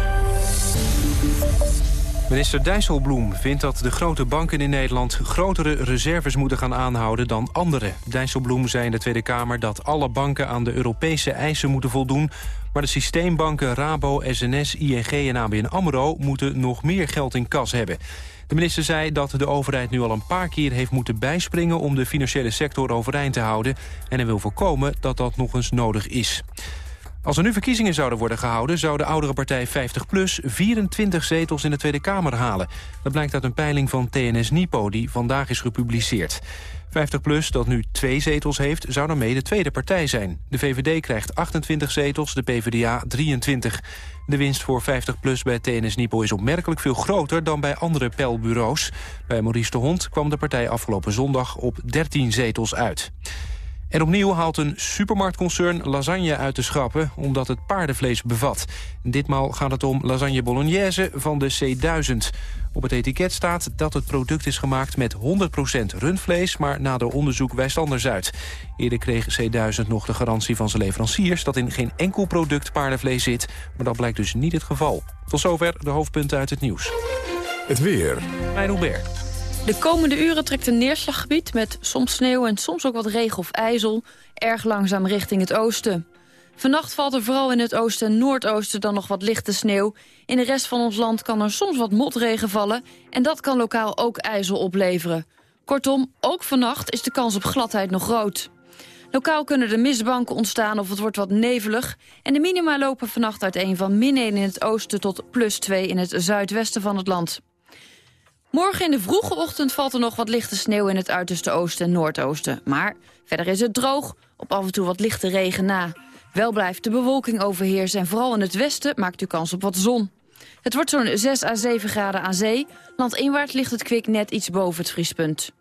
Minister Dijsselbloem vindt dat de grote banken in Nederland... grotere reserves moeten gaan aanhouden dan andere. Dijsselbloem zei in de Tweede Kamer dat alle banken aan de Europese eisen moeten voldoen... maar de systeembanken Rabo, SNS, ING en ABN AMRO... moeten nog meer geld in kas hebben. De minister zei dat de overheid nu al een paar keer heeft moeten bijspringen... om de financiële sector overeind te houden... en hij wil voorkomen dat dat nog eens nodig is. Als er nu verkiezingen zouden worden gehouden... zou de oudere partij 50PLUS 24 zetels in de Tweede Kamer halen. Dat blijkt uit een peiling van TNS-Nipo die vandaag is gepubliceerd. 50PLUS, dat nu twee zetels heeft, zou daarmee de tweede partij zijn. De VVD krijgt 28 zetels, de PvdA 23. De winst voor 50PLUS bij TNS-Nipo is opmerkelijk veel groter... dan bij andere peilbureaus. Bij Maurice de Hond kwam de partij afgelopen zondag op 13 zetels uit. En opnieuw haalt een supermarktconcern lasagne uit de schappen... omdat het paardenvlees bevat. Ditmaal gaat het om lasagne bolognese van de C1000. Op het etiket staat dat het product is gemaakt met 100% rundvlees... maar nader onderzoek wijst anders uit. Eerder kreeg C1000 nog de garantie van zijn leveranciers... dat in geen enkel product paardenvlees zit, maar dat blijkt dus niet het geval. Tot zover de hoofdpunten uit het nieuws. Het weer. Mijn Hubert. De komende uren trekt een neerslaggebied met soms sneeuw en soms ook wat regen of ijzel erg langzaam richting het oosten. Vannacht valt er vooral in het oosten en noordoosten dan nog wat lichte sneeuw. In de rest van ons land kan er soms wat motregen vallen en dat kan lokaal ook ijzel opleveren. Kortom, ook vannacht is de kans op gladheid nog groot. Lokaal kunnen er mistbanken ontstaan of het wordt wat nevelig. En de minima lopen vannacht uiteen van min 1 in het oosten tot plus 2 in het zuidwesten van het land. Morgen in de vroege ochtend valt er nog wat lichte sneeuw in het uiterste oosten en noordoosten. Maar verder is het droog, op af en toe wat lichte regen na. Wel blijft de bewolking overheersen en vooral in het westen maakt u kans op wat zon. Het wordt zo'n 6 à 7 graden aan zee. Landinwaarts ligt het kwik net iets boven het vriespunt.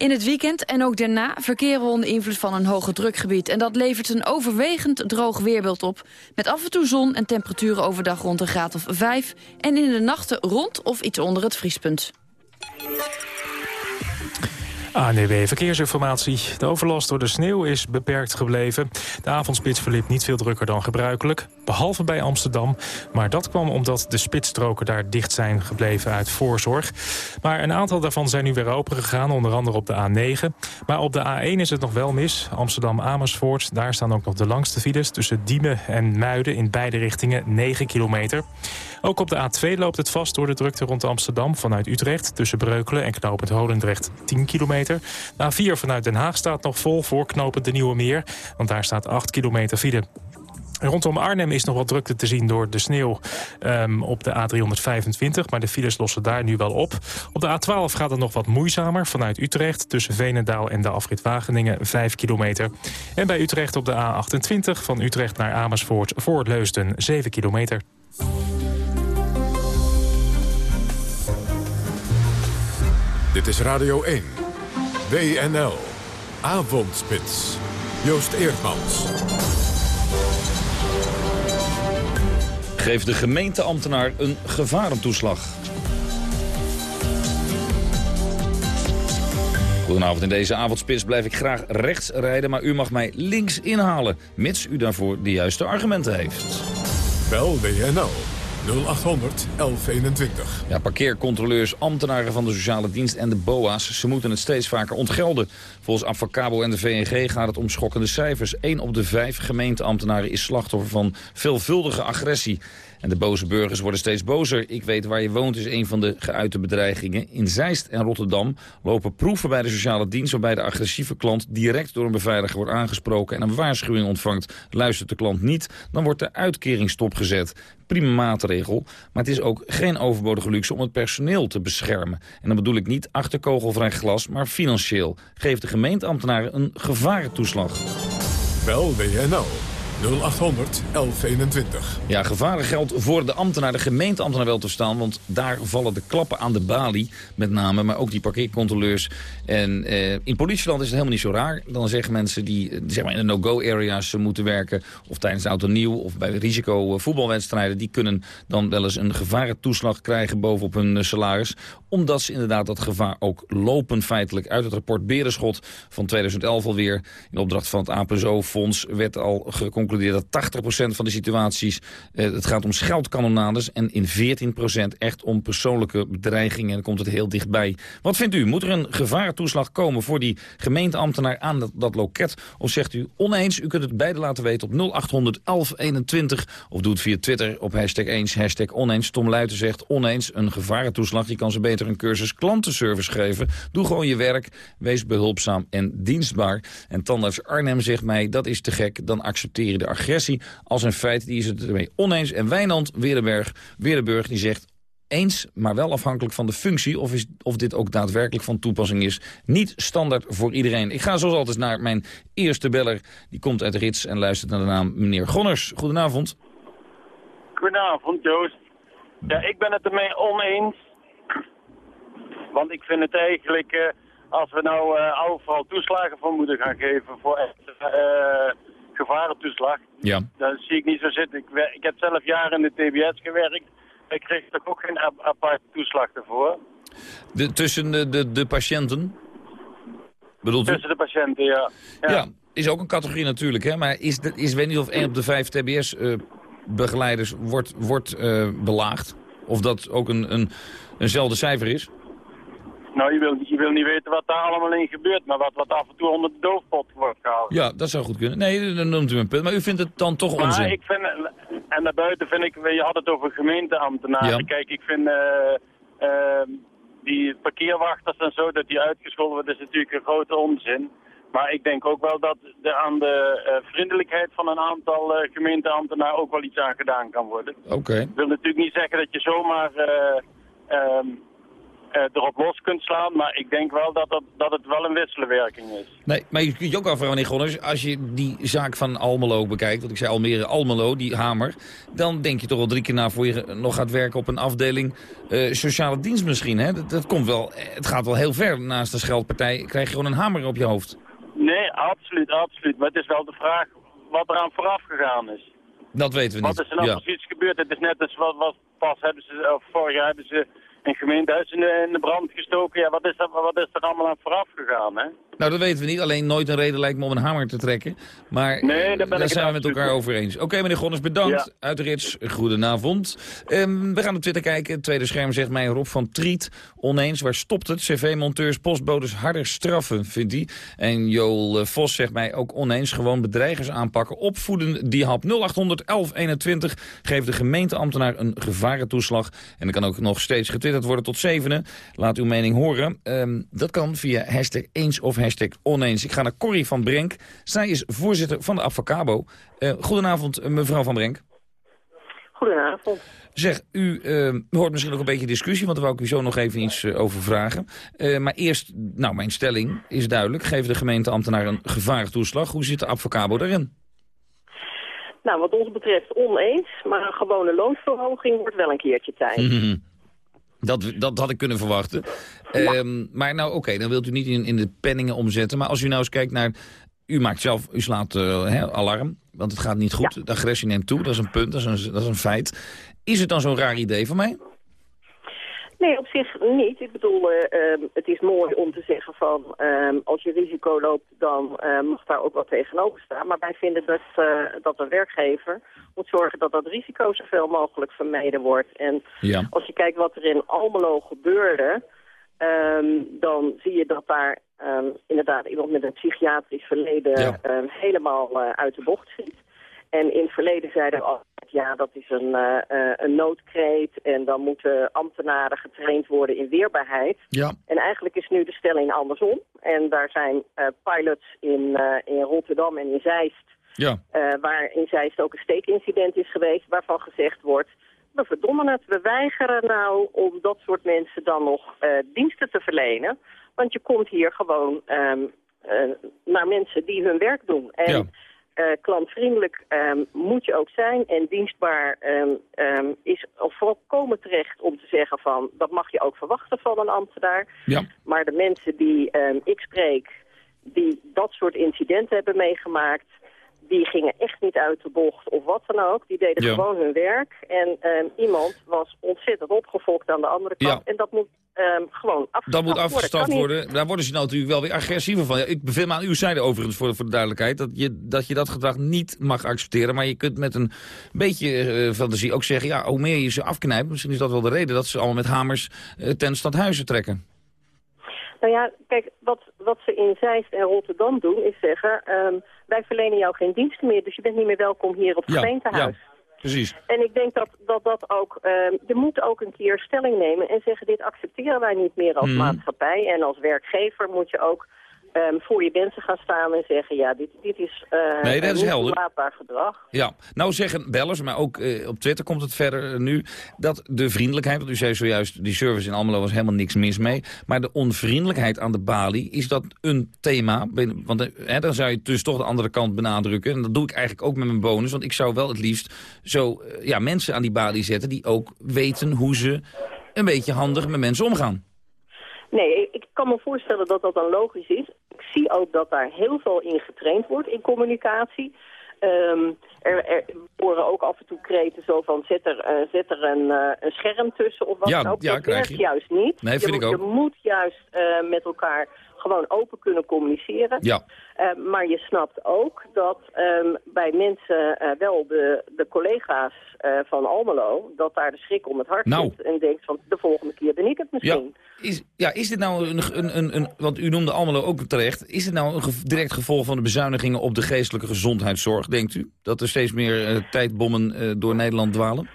In het weekend en ook daarna verkeren we onder invloed van een hoge drukgebied. En dat levert een overwegend droog weerbeeld op. Met af en toe zon en temperaturen overdag rond een graad of 5. En in de nachten rond of iets onder het vriespunt. ANEW Verkeersinformatie. De overlast door de sneeuw is beperkt gebleven. De avondspits verliep niet veel drukker dan gebruikelijk. Behalve bij Amsterdam. Maar dat kwam omdat de spitsstroken daar dicht zijn gebleven uit voorzorg. Maar een aantal daarvan zijn nu weer opengegaan. Onder andere op de A9. Maar op de A1 is het nog wel mis. Amsterdam-Amersfoort. Daar staan ook nog de langste files. Tussen Diemen en Muiden in beide richtingen 9 kilometer. Ook op de A2 loopt het vast door de drukte rond Amsterdam vanuit Utrecht... tussen Breukelen en knooppunt Holendrecht 10 kilometer. De A4 vanuit Den Haag staat nog vol voor knooppunt de Nieuwe Meer... want daar staat 8 kilometer file. Rondom Arnhem is nog wat drukte te zien door de sneeuw um, op de A325. Maar de files lossen daar nu wel op. Op de A12 gaat het nog wat moeizamer vanuit Utrecht... tussen Venendaal en de afrit Wageningen 5 kilometer. En bij Utrecht op de A28 van Utrecht naar Amersfoort voor Leusden 7 kilometer. Dit is Radio 1. WNL. Avondspits. Joost Eerdmans. Geef de gemeenteambtenaar een gevarentoeslag. Goedenavond, in deze avondspits blijf ik graag rechts rijden... maar u mag mij links inhalen, mits u daarvoor de juiste argumenten heeft. Bel WNL 0800 1121. Ja, parkeercontroleurs, ambtenaren van de sociale dienst en de BOA's... ze moeten het steeds vaker ontgelden. Volgens Avocabo en de VNG gaat het om schokkende cijfers. 1 op de 5 gemeenteambtenaren is slachtoffer van veelvuldige agressie. En de boze burgers worden steeds bozer. Ik weet waar je woont is een van de geuite bedreigingen. In Zeist en Rotterdam lopen proeven bij de sociale dienst... waarbij de agressieve klant direct door een beveiliger wordt aangesproken... en een waarschuwing ontvangt. Luistert de klant niet, dan wordt de uitkering stopgezet. Prima maatregel, maar het is ook geen overbodige luxe om het personeel te beschermen. En dan bedoel ik niet achter kogelvrij glas, maar financieel. Geef de gemeenteambtenaren een gevarentoeslag. Bel WNL 0800 1121. Ja, gevaren geldt voor de ambtenaar, de gemeenteambtenaar wel te staan... want daar vallen de klappen aan de balie, met name, maar ook die parkeercontroleurs. En eh, in politieland is het helemaal niet zo raar. Dan zeggen mensen die eh, zeg maar in de no-go-areas moeten werken... of tijdens de auto nieuw of bij risico eh, voetbalwedstrijden... die kunnen dan wel eens een gevarentoeslag krijgen bovenop hun eh, salaris... omdat ze inderdaad dat gevaar ook lopen feitelijk. Uit het rapport Berenschot van 2011 alweer... in opdracht van het A+O-fonds werd al geconcludeerd dat 80% van de situaties... Eh, het gaat om scheldkanonades en in 14% echt om persoonlijke bedreigingen. En komt het heel dichtbij. Wat vindt u? Moet er een gevarentoeslag komen voor die gemeenteambtenaar aan dat, loket? Of zegt u oneens? U kunt het beide laten weten op 0800 1121 of doe het via Twitter op hashtag eens, hashtag oneens. Tom Luiten zegt oneens een gevarentoeslag. Je kan ze beter een cursus klantenservice geven. Doe gewoon je werk, wees behulpzaam en dienstbaar. En tandarts Arnhem zegt mij, dat is te gek, dan accepteren de agressie als een feit. Die is het ermee oneens. En Wijnand Weerdenberg, Weerdenburg die zegt eens, maar wel afhankelijk van de functie... Of, is, of dit ook daadwerkelijk van toepassing is. Niet standaard voor iedereen. Ik ga zoals altijd naar mijn eerste beller. Die komt uit Rits en luistert naar de naam meneer Gonners. Goedenavond. Goedenavond, Joost. Ja, ik ben het ermee oneens. Want ik vind het eigenlijk... Uh, als we nou uh, overal toeslagen voor moeten gaan geven... voor echt... Uh, gevarentoeslag. Ja. Dat zie ik niet zo zitten. Ik, ik heb zelf jaren in de TBS gewerkt. Ik kreeg toch ook geen aparte toeslag ervoor. De, tussen de, de, de patiënten? Bedoelt tussen de patiënten, ja. ja. ja. is ook een categorie natuurlijk, hè? Maar is, de, is weet niet of één op de vijf TBS-begeleiders wordt, wordt uh, belaagd? Of dat ook een, een, eenzelfde cijfer is? Nou, je wil, je wil niet weten wat daar allemaal in gebeurt, maar wat, wat af en toe onder de doofpot wordt gehaald. Ja, dat zou goed kunnen. Nee, dan noemt u een punt. Maar u vindt het dan toch maar onzin? ik vind, en daarbuiten vind ik, je had het over gemeenteambtenaren. Ja. Kijk, ik vind uh, uh, die parkeerwachters en zo, dat die uitgescholden worden, is natuurlijk een grote onzin. Maar ik denk ook wel dat er aan de uh, vriendelijkheid van een aantal gemeenteambtenaren ook wel iets aan gedaan kan worden. Oké. Ik wil natuurlijk niet zeggen dat je zomaar uh, erop los kunt slaan. Maar ik denk wel dat het, dat het wel een wisselwerking is. Nee, maar je kunt je ook afvragen, meneer Gonners, als je die zaak van Almelo bekijkt, want ik zei Almere, Almelo, die hamer, dan denk je toch wel drie keer na voor je nog gaat werken op een afdeling uh, sociale dienst misschien. Hè? Dat, dat, komt wel, het gaat wel heel ver. Naast de scheldpartij krijg je gewoon een hamer op je hoofd. Nee, absoluut, absoluut. Maar het is wel de vraag wat er aan vooraf gegaan is. Dat weten we niet. Wat is er nou ja. precies gebeurd? Het is net als wat, wat pas hebben ze, of vorig jaar hebben ze een gemeentehuis in de, in de brand gestoken. Ja, wat is, er, wat is er allemaal aan vooraf gegaan, hè? Nou, dat weten we niet. Alleen nooit een reden lijkt me om een hamer te trekken. Maar nee, daar, daar zijn we met elkaar over eens. Oké, meneer Gonners, bedankt. Ja. Uit de rits, goedenavond. Um, we gaan op Twitter kijken. Het tweede scherm zegt mij Rob van Triet. Oneens, waar stopt het? CV-monteurs, postbodes harder straffen, vindt hij. En Joel Vos zegt mij ook oneens. Gewoon bedreigers aanpakken. Opvoeden die hap 0800 1121. Geef de gemeenteambtenaar een gevarentoeslag. En dan kan ook nog steeds getwitterd worden tot zevenen. Laat uw mening horen. Um, dat kan via hashtag eens of hashtag oneens. Ik ga naar Corrie van Brenk. Zij is voorzitter van de Avocabo. Uh, goedenavond, mevrouw van Brenk. Goedenavond. Zeg, u uh, hoort misschien nog een beetje discussie, want daar wou ik u zo nog even iets uh, over vragen. Uh, maar eerst, nou, mijn stelling is duidelijk. Geef de gemeenteambtenaar een gevarentoeslag. Hoe zit de Avocabo daarin? Nou, wat ons betreft oneens, maar een gewone loonsverhoging wordt wel een keertje tijd. Dat, dat had ik kunnen verwachten. Ehm, maar nou, oké, dan wilt u niet in, in de penningen omzetten. Maar als u nou eens kijkt naar... U maakt zelf, u slaat uh, alarm, want het gaat niet goed. De agressie neemt toe, dat is een punt, dat is een, dat is een feit. Is het dan zo'n raar idee van mij? Nee, op zich niet. Ik bedoel, uh, het is mooi om te zeggen van uh, als je risico loopt, dan uh, mag daar ook wat tegenover staan. Maar wij vinden dat, uh, dat een werkgever moet zorgen dat dat risico zoveel mogelijk vermeden wordt. En ja. als je kijkt wat er in Almelo gebeurde, um, dan zie je dat daar inderdaad iemand met een psychiatrisch verleden ja. helemaal uit de bocht schiet. En in het verleden zeiden we altijd, ja, dat is een, uh, een noodkreet... en dan moeten ambtenaren getraind worden in weerbaarheid. Ja. En eigenlijk is nu de stelling andersom. En daar zijn uh, pilots in, uh, in Rotterdam en in Zeist... Ja. waar in Zeist ook een steekincident is geweest... waarvan gezegd wordt, we verdommen het, we weigeren nou... om dat soort mensen dan nog diensten te verlenen. Want je komt hier gewoon um, naar mensen die hun werk doen. En ja. Uh, klantvriendelijk um, moet je ook zijn en dienstbaar um, um, is volkomen terecht om te zeggen van dat mag je ook verwachten van een ambtenaar. Ja. Maar de mensen die ik spreek, die dat soort incidenten hebben meegemaakt, die gingen echt niet uit de bocht of wat dan ook. Die deden Ja. gewoon hun werk. En um, iemand was ontzettend opgefokt aan de andere kant. Ja. En dat moet um, gewoon afgestaft Dat moet worden. niet- worden. Daar worden ze nou natuurlijk wel weer agressiever van. Ja, ik bevind me aan uw zijde overigens, voor, voor de duidelijkheid... Dat je, dat je dat gedrag niet mag accepteren. Maar je kunt met een beetje eh, fantasie ook zeggen... ja, hoe meer je ze afknijpt... misschien is dat wel de reden dat ze allemaal met hamers eh, ten stadhuizen trekken. Nou ja, kijk, wat, wat ze in Zeist en Rotterdam doen is zeggen... ehm, wij verlenen jou geen diensten meer, dus je bent niet meer welkom hier op het Ja, gemeentehuis. ja, precies. En ik denk dat dat, dat ook... ehm, je moet ook een keer stelling nemen en zeggen... dit accepteren wij niet meer als Mhm. maatschappij. En als werkgever moet je ook ehm, voor je mensen gaan staan en zeggen... ja, dit, dit is, eh Nee, dat is niet helder. toelaatbaar gedrag. Ja, nou zeggen bellers, maar ook eh, op Twitter komt het verder eh, nu... dat de vriendelijkheid, want u zei zojuist... die service in Almelo was helemaal niks mis mee... maar de onvriendelijkheid aan de balie, is dat een thema? Want dan zou je dus toch de andere kant benadrukken. En dat doe ik eigenlijk ook met mijn bonus... want ik zou wel het liefst zo ja, mensen aan die balie zetten... die ook weten hoe ze een beetje handig met mensen omgaan. Nee, ik kan me voorstellen dat dat dan logisch is. Ik zie ook dat daar heel veel in getraind wordt in communicatie. Ehm, er, er horen ook af en toe kreten zo van zet er, eh, zet er een, eh, een scherm tussen of wat Ja, dan ook. ja, dat werkt je. juist niet. Nee, je, vind ik moet- ook. je moet juist eh, met elkaar gewoon open kunnen communiceren. Ja. Eh, maar je snapt ook dat ehm, bij mensen, eh, wel de, de collega's eh, van Almelo, dat daar de schrik om het hart Nou. zit. En denkt van de volgende keer ben ik het Ja, misschien. is, ja, is dit nou een, een, een, een... Want u noemde Almelo ook terecht. Is dit nou een ge- direct gevolg van de bezuinigingen op de geestelijke gezondheidszorg, denkt u? Dat er steeds meer tijdbommen door Nederland dwalen?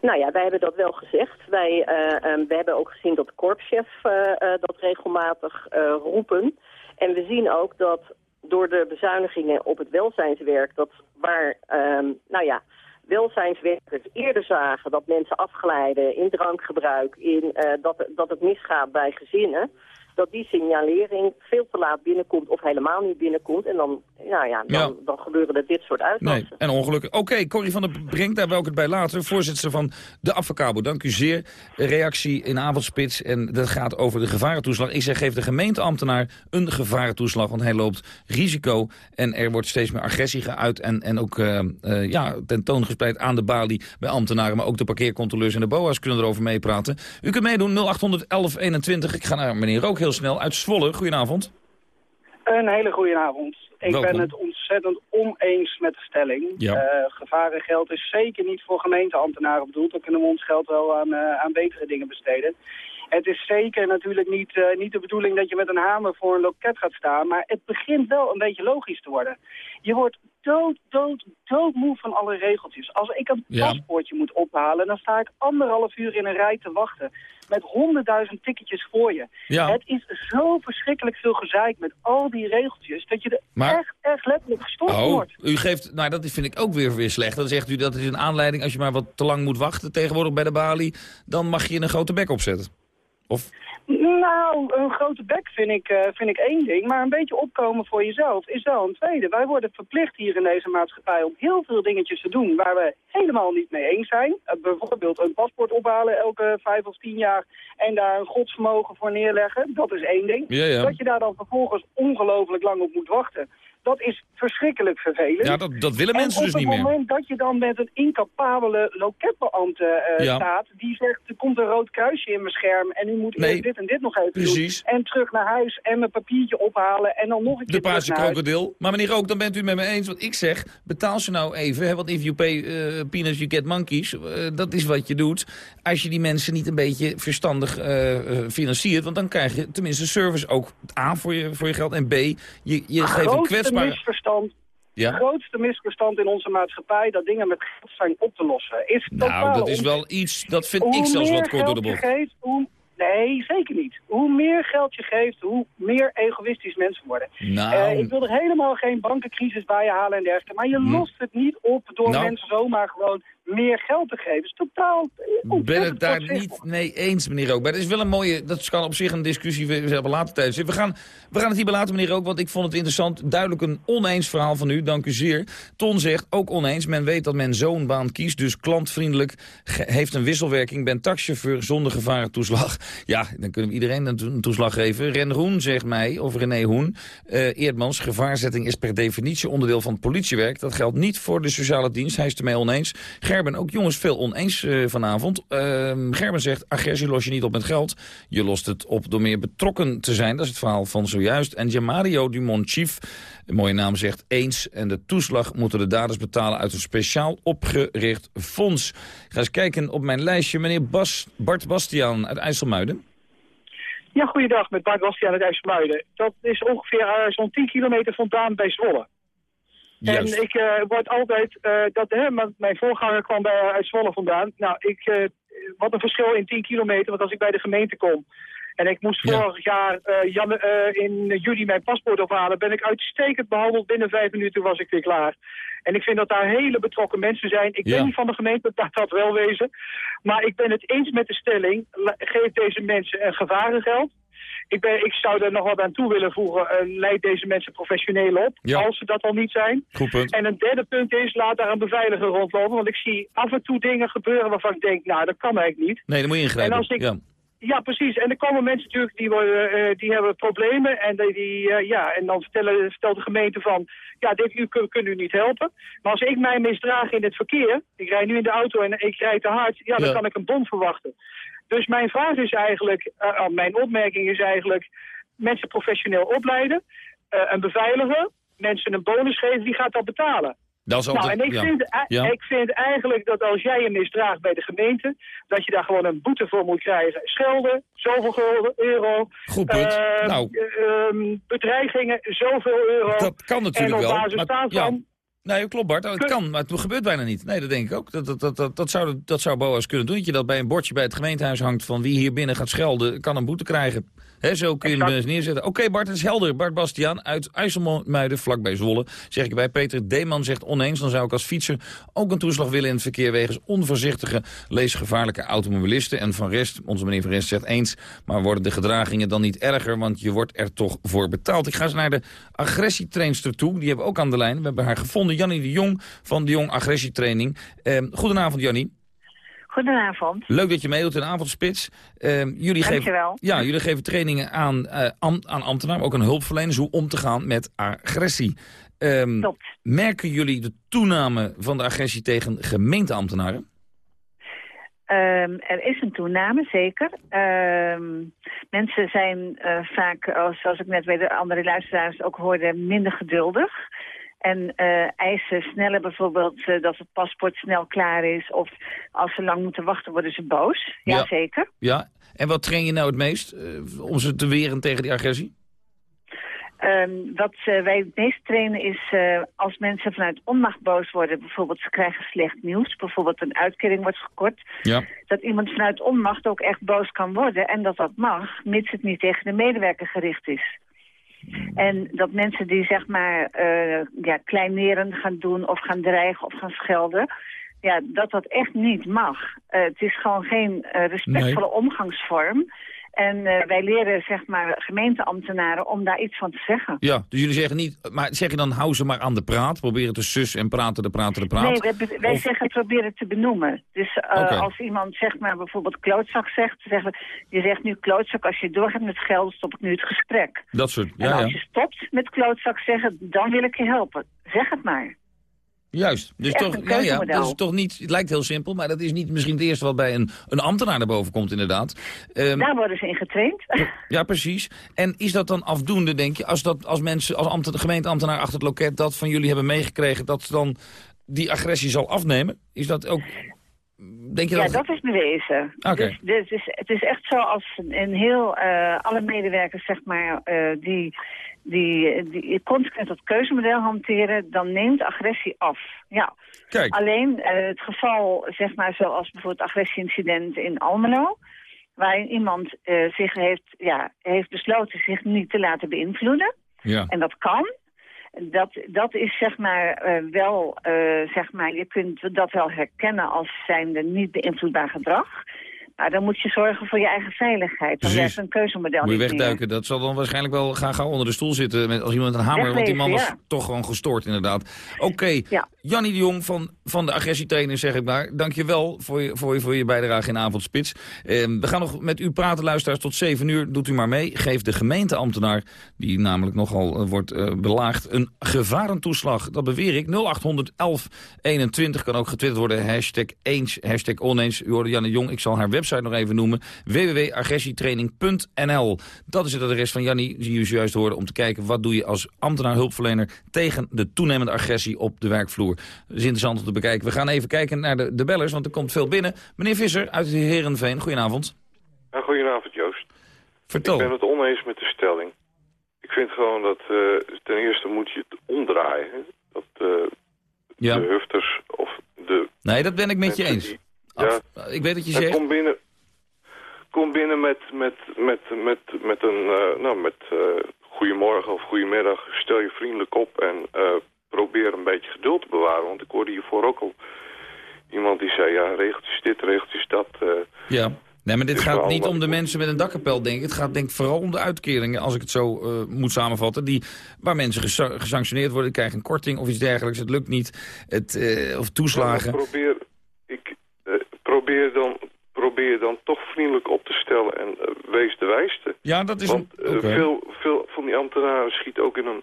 Nou ja, wij hebben dat wel gezegd. Wij, eh, ehm, we hebben ook gezien dat de korpschef eh, eh, dat regelmatig roepen. En we zien ook dat door de bezuinigingen op het welzijnswerk... dat waar, ehm, nou ja, welzijnswerkers eerder zagen dat mensen afglijden in drankgebruik... In, dat, dat het misgaat bij gezinnen... dat die signalering veel te laat binnenkomt of helemaal niet binnenkomt. En dan, nou ja, dan, Ja. dan gebeuren er dit soort uitwassen. Nee, en ongelukken. Oké, Corrie van der Brink, daar wil ik het bij laten. Voorzitter van de Advocabo, dank u zeer. Reactie in avondspits en dat gaat over de gevarentoeslag. Ik zeg, geef de gemeenteambtenaar een gevarentoeslag, want hij loopt risico. En er wordt steeds meer agressie geuit en, en ook eh, eh, ja, tentoongespreid aan de balie bij ambtenaren. Maar ook de parkeercontroleurs en de BOA's kunnen erover meepraten. U kunt meedoen, 0800 1121. Ik ga naar meneer Rook heel snel uit Zwolle. Goedenavond. Een hele goede avond. Ik Welkom. ben het ontzettend oneens met de stelling. Ja. Eh, gevarengeld is zeker niet voor gemeenteambtenaren bedoeld. Dan kunnen we ons geld wel aan, eh, aan betere dingen besteden. Het is zeker natuurlijk niet, eh, niet de bedoeling dat je met een hamer voor een loket gaat staan. Maar het begint wel een beetje logisch te worden. Je wordt dood, dood, doodmoe van alle regeltjes. Als ik een Ja. paspoortje moet ophalen, dan sta ik anderhalf uur in een rij te wachten. Met honderdduizend ticketjes voor je. Ja. Het is zo verschrikkelijk veel gezeik met al die regeltjes... dat je er Maar- echt, echt letterlijk gestoord Oh, wordt. u geeft, nou dat vind ik ook weer, weer slecht. Dan zegt u dat is een aanleiding, als je maar wat te lang moet wachten tegenwoordig bij de balie, dan mag je een grote bek opzetten. Of... Nou, een grote bek vind ik, uh, vind ik één ding. Maar een beetje opkomen voor jezelf is wel een tweede. Wij worden verplicht hier in deze maatschappij om heel veel dingetjes te doen waar we helemaal niet mee eens zijn. Uh, bijvoorbeeld een paspoort ophalen elke vijf of tien jaar en daar een godsvermogen voor neerleggen. Dat is één ding. Ja, ja. Dat je daar dan vervolgens ongelooflijk lang op moet wachten. Dat is verschrikkelijk vervelend. Ja, dat, dat willen mensen dus niet meer. op het moment dat je dan met een incapabele loketbeambte uh, Ja. staat... die zegt, er komt een rood kruisje in mijn scherm... en nu moet ik Nee. dit en dit nog even Precies. doen. En terug naar huis en mijn papiertje ophalen... en dan nog een De keer terug paarse krokodil. Maar meneer Rook, dan bent u met me eens. Want ik zeg, betaal ze nou even. Hè, want if you pay eh, peanuts, you get monkeys. Eh, dat is wat je doet. Als je die mensen niet een beetje verstandig financiert. Want dan krijg je tenminste service ook A voor je, voor je geld. En B, je, je geeft een grootste kwetsbare... misverstand, Ja? grootste misverstand in onze maatschappij... dat dingen met geld zijn op te lossen. Is Nou, dat is wel iets, dat vind hoe ik zelfs wat kort door de bocht. geeft, hoe... Nee, zeker niet. Hoe meer geld je geeft, hoe meer egoïstisch mensen worden. Nou. Eh, ik wil er helemaal geen bankencrisis bij je halen en dergelijke. Maar je Hm. lost het niet op door Nou. mensen zomaar gewoon meer geld te geven. Is totaal Ik ben het daar niet mee eens, meneer Rook. Maar dat is wel een mooie, dat kan op zich een discussie we hebben later tijd. We gaan, we gaan het hierbij laten, meneer Rook, want ik vond het interessant. Duidelijk een oneens verhaal van u, dank u zeer. Ton zegt, ook oneens, men weet dat men zo'n baan kiest, dus klantvriendelijk, heeft een wisselwerking. Ben taxichauffeur zonder gevarentoeslag. [LAUGHS] Ja, dan kunnen we iedereen een to- een toeslag geven. Ren Roen zegt mij, of René Hoen, eh Eerdmans, gevaarzetting is per definitie onderdeel van het politiewerk. Dat geldt niet voor de sociale dienst, hij is het ermee oneens. Gerben, ook jongens veel oneens eh, vanavond. Ehm, Gerben zegt, agressie los je niet op met geld. Je lost het op door meer betrokken te zijn. Dat is het verhaal van zojuist. En Jamario Dumont Chief, mooie naam, zegt eens. En de toeslag moeten de daders betalen uit een speciaal opgericht fonds. Ga eens kijken op mijn lijstje. Meneer Bas, Bart Bastiaan uit IJsselmuiden. Ja, goeiedag, met Bart Bastiaan uit IJsselmuiden. Dat is ongeveer eh, zo'n 10 kilometer vandaan bij Zwolle. Juist. En ik eh, word altijd, eh, dat, hè, mijn voorganger kwam bij, uit Zwolle vandaan. Nou, ik, eh, wat een verschil in 10 kilometer, want als ik bij de gemeente kom... en ik moest vorig jaar eh, jan- eh, in juli mijn paspoort ophalen... ben ik uitstekend behandeld. Binnen vijf minuten was ik weer klaar. En ik vind dat daar hele betrokken mensen zijn. Ik Ja. ben niet van de gemeente, dat dat wel wezen. Maar ik ben het eens met de stelling. Geef deze mensen een gevarengeld. Ik, ben, ik zou er nog wat aan toe willen voegen. eh, leid deze mensen professioneel op, Ja. als ze dat al niet zijn. Goed punt. En een derde punt is, laat daar een beveiliger rondlopen. Want ik zie af en toe dingen gebeuren waarvan ik denk, nou, dat kan eigenlijk niet. Nee, dan moet je ingrijpen. En als ik- ja. Ja, precies. En er komen mensen natuurlijk die, worden, eh, die hebben problemen. En, die, die, eh, ja, en dan vertellen, vertelt de gemeente van... ja, dit u, kun- kunnen u niet helpen. Maar als ik mij misdraag in het verkeer... ik rijd nu in de auto en ik rijd te hard... ja, dan Ja. kan ik een bon verwachten. Dus mijn vraag is eigenlijk... eh, oh, mijn opmerking is eigenlijk... mensen professioneel opleiden... eh, een beveiliger... mensen een bonus geven, wie gaat dat betalen? Dat is Nou, altijd... en ik, ja. vind, e- Ja. ik vind eigenlijk dat als jij je misdraagt bij de gemeente... dat je daar gewoon een boete voor moet krijgen. Schelden, zoveel gulden, euro. Goed punt. Eh, Nou. eh, ehm, bedreigingen, zoveel euro. Dat kan natuurlijk en op wel. basis daarvan... Nee, klopt Bart. Het kan, maar het gebeurt bijna niet. Nee, dat denk ik ook. Dat, dat, dat, dat, dat, zou, dat zou BOA's kunnen doen. Dat je dat bij een bordje bij het gemeentehuis hangt van wie hier binnen gaat schelden, kan een boete krijgen. Zo kun je hem neerzetten. Oké Bart, het is helder. Bart Bastiaan uit IJsselmuiden, vlakbij Zwolle. Zeg ik bij Peter Deeman zegt oneens. Dan zou ik als fietser ook een toeslag willen in het verkeer... wegens onvoorzichtige, leesgevaarlijke automobilisten. En Van Rest, onze meneer Van Rest zegt eens... maar worden de gedragingen dan niet erger... want je wordt er toch voor betaald. Ik ga eens naar de agressietrainster toe. Die hebben we ook aan de lijn. We hebben haar gevonden. Jannie de Jong van de Jong Agressietraining. Eh, goedenavond Jannie. Goedenavond. Leuk dat je meedoet in Avondspits. Ehm, jullie, geven, ja, jullie geven trainingen aan, eh, am- aan ambtenaren, ook aan hulpverleners... hoe om te gaan met agressie. Ehm, merken jullie de toename van de agressie tegen gemeenteambtenaren? Ehm, er is een toename, zeker. Mensen zijn eh, vaak, als- zoals ik net bij de andere luisteraars ook hoorde, minder geduldig. En eh, eisen sneller bijvoorbeeld eh, dat het paspoort snel klaar is. Of als ze lang moeten wachten, worden ze boos. Ja. Jazeker. Ja. En wat train je nou het meest eh, om ze te weren tegen die agressie? Ehm, wat wij het meest trainen is als mensen vanuit onmacht boos worden. Bijvoorbeeld ze krijgen slecht nieuws. Bijvoorbeeld een uitkering wordt gekort. Ja. Dat iemand vanuit onmacht ook echt boos kan worden. En dat dat mag, mits het niet tegen de medewerker gericht is. En dat mensen die zeg maar eh ja, kleineren gaan doen of gaan dreigen of gaan schelden... Ja, dat dat echt niet mag. Eh, het is gewoon geen eh, respectvolle omgangsvorm. En eh, wij leren zeg maar gemeenteambtenaren om daar iets van te zeggen. Ja, dus jullie zeggen niet, maar zeg je dan hou ze maar aan de praat, proberen te sus en praten de praten de praat? Nee, wij, wij zeggen proberen te benoemen. Dus uh, als iemand zeg maar bijvoorbeeld klootzak zegt, zeggen je zegt nu klootzak, als je doorgaat met geld stop ik nu het gesprek. Dat soort, ja, En als je stopt met klootzak zeggen, dan wil ik je helpen. Zeg het maar. Juist, dus toch, ja, ja, dat is toch niet, het lijkt heel simpel, maar dat is niet misschien het eerste wat bij een, een ambtenaar naar boven komt inderdaad. Um, Daar worden ze in getraind. Ja, precies. En is dat dan afdoende, denk je, als, dat, als mensen, als ambten, gemeenteambtenaar achter het loket dat van jullie hebben meegekregen, dat dan die agressie zal afnemen? Is dat ook... Denk je ja, dat... dat is bewezen. Okay. Dus, dus, is, het is echt zo als een heel, uh, alle medewerkers, zeg maar, uh, die die, die consequent dat keuzemodel hanteren, dan neemt agressie af. Ja. Kijk. Alleen uh, het geval, zeg maar, zoals bijvoorbeeld agressieincident in Almelo, waarin iemand uh, zich heeft, ja, heeft besloten zich niet te laten beïnvloeden. Ja. En dat kan. Dat, dat is zeg maar uh, wel, zeg maar, je kunt dat wel herkennen als zijnde niet beïnvloedbaar gedrag. Nou, dan moet je zorgen voor je eigen veiligheid. Dan werkt een keuzemodel Moet je wegduiken. Dat zal dan waarschijnlijk wel gaan gauw onder de stoel zitten met, als iemand een hamer. want die man was ja. toch gewoon gestoord inderdaad. Oké, okay. ja. Jannie de Jong van, van de agressietrainer zeg ik maar. Dank je wel voor je, voor je, voor je bijdrage in Avondspits. Eh, we gaan nog met u praten, luisteraars, tot 7 uur. Doet u maar mee. Geef de gemeenteambtenaar, die namelijk nogal uh, wordt uh, belaagd, een gevarentoeslag. Dat beweer ik. 0800 1121 kan ook getwitterd worden. Hashtag eens, hashtag oneens. U hoorde Janne Jong. Ik zal haar website nog even noemen. www.agressietraining.nl Dat is het adres van Jannie, die u zojuist hoorde, om te kijken wat doe je als ambtenaar hulpverlener tegen de toenemende agressie op de werkvloer. Dat is interessant om te bekijken. We gaan even kijken naar de, de bellers, want er komt veel binnen. Meneer Visser uit Herenveen, goedenavond. Ja, goedenavond Joost. Vertel. Ik ben het oneens met de stelling. Ik vind gewoon dat uh, ten eerste moet je het omdraaien. Dat uh, ja. de hufters of de... Nee, dat ben ik met je eens. Die, ja, ik weet dat je zegt... Kom binnen, kom binnen met, met, met, met, met een... Uh, nou, met goedemorgen of goedemiddag. Stel je vriendelijk op en probeer een beetje geduld te bewaren. Want ik hoorde hiervoor ook al iemand die zei... ja, regeltjes dit, regeltjes dat. Uh, ja, nee, maar dit gaat niet om de mensen met een dakkapel, denk ik. Het gaat denk ik vooral om de uitkeringen, als ik het zo uh, moet samenvatten... Die, waar mensen gesa gesanctioneerd worden, krijgen een korting of iets dergelijks. Het lukt niet, het, uh, of toeslagen. Ja, probeer, ik, probeer, dan, probeer dan toch vriendelijk op te stellen en wees de wijste. Ja, dat is Want een... Okay. veel, veel van die ambtenaren schieten ook in een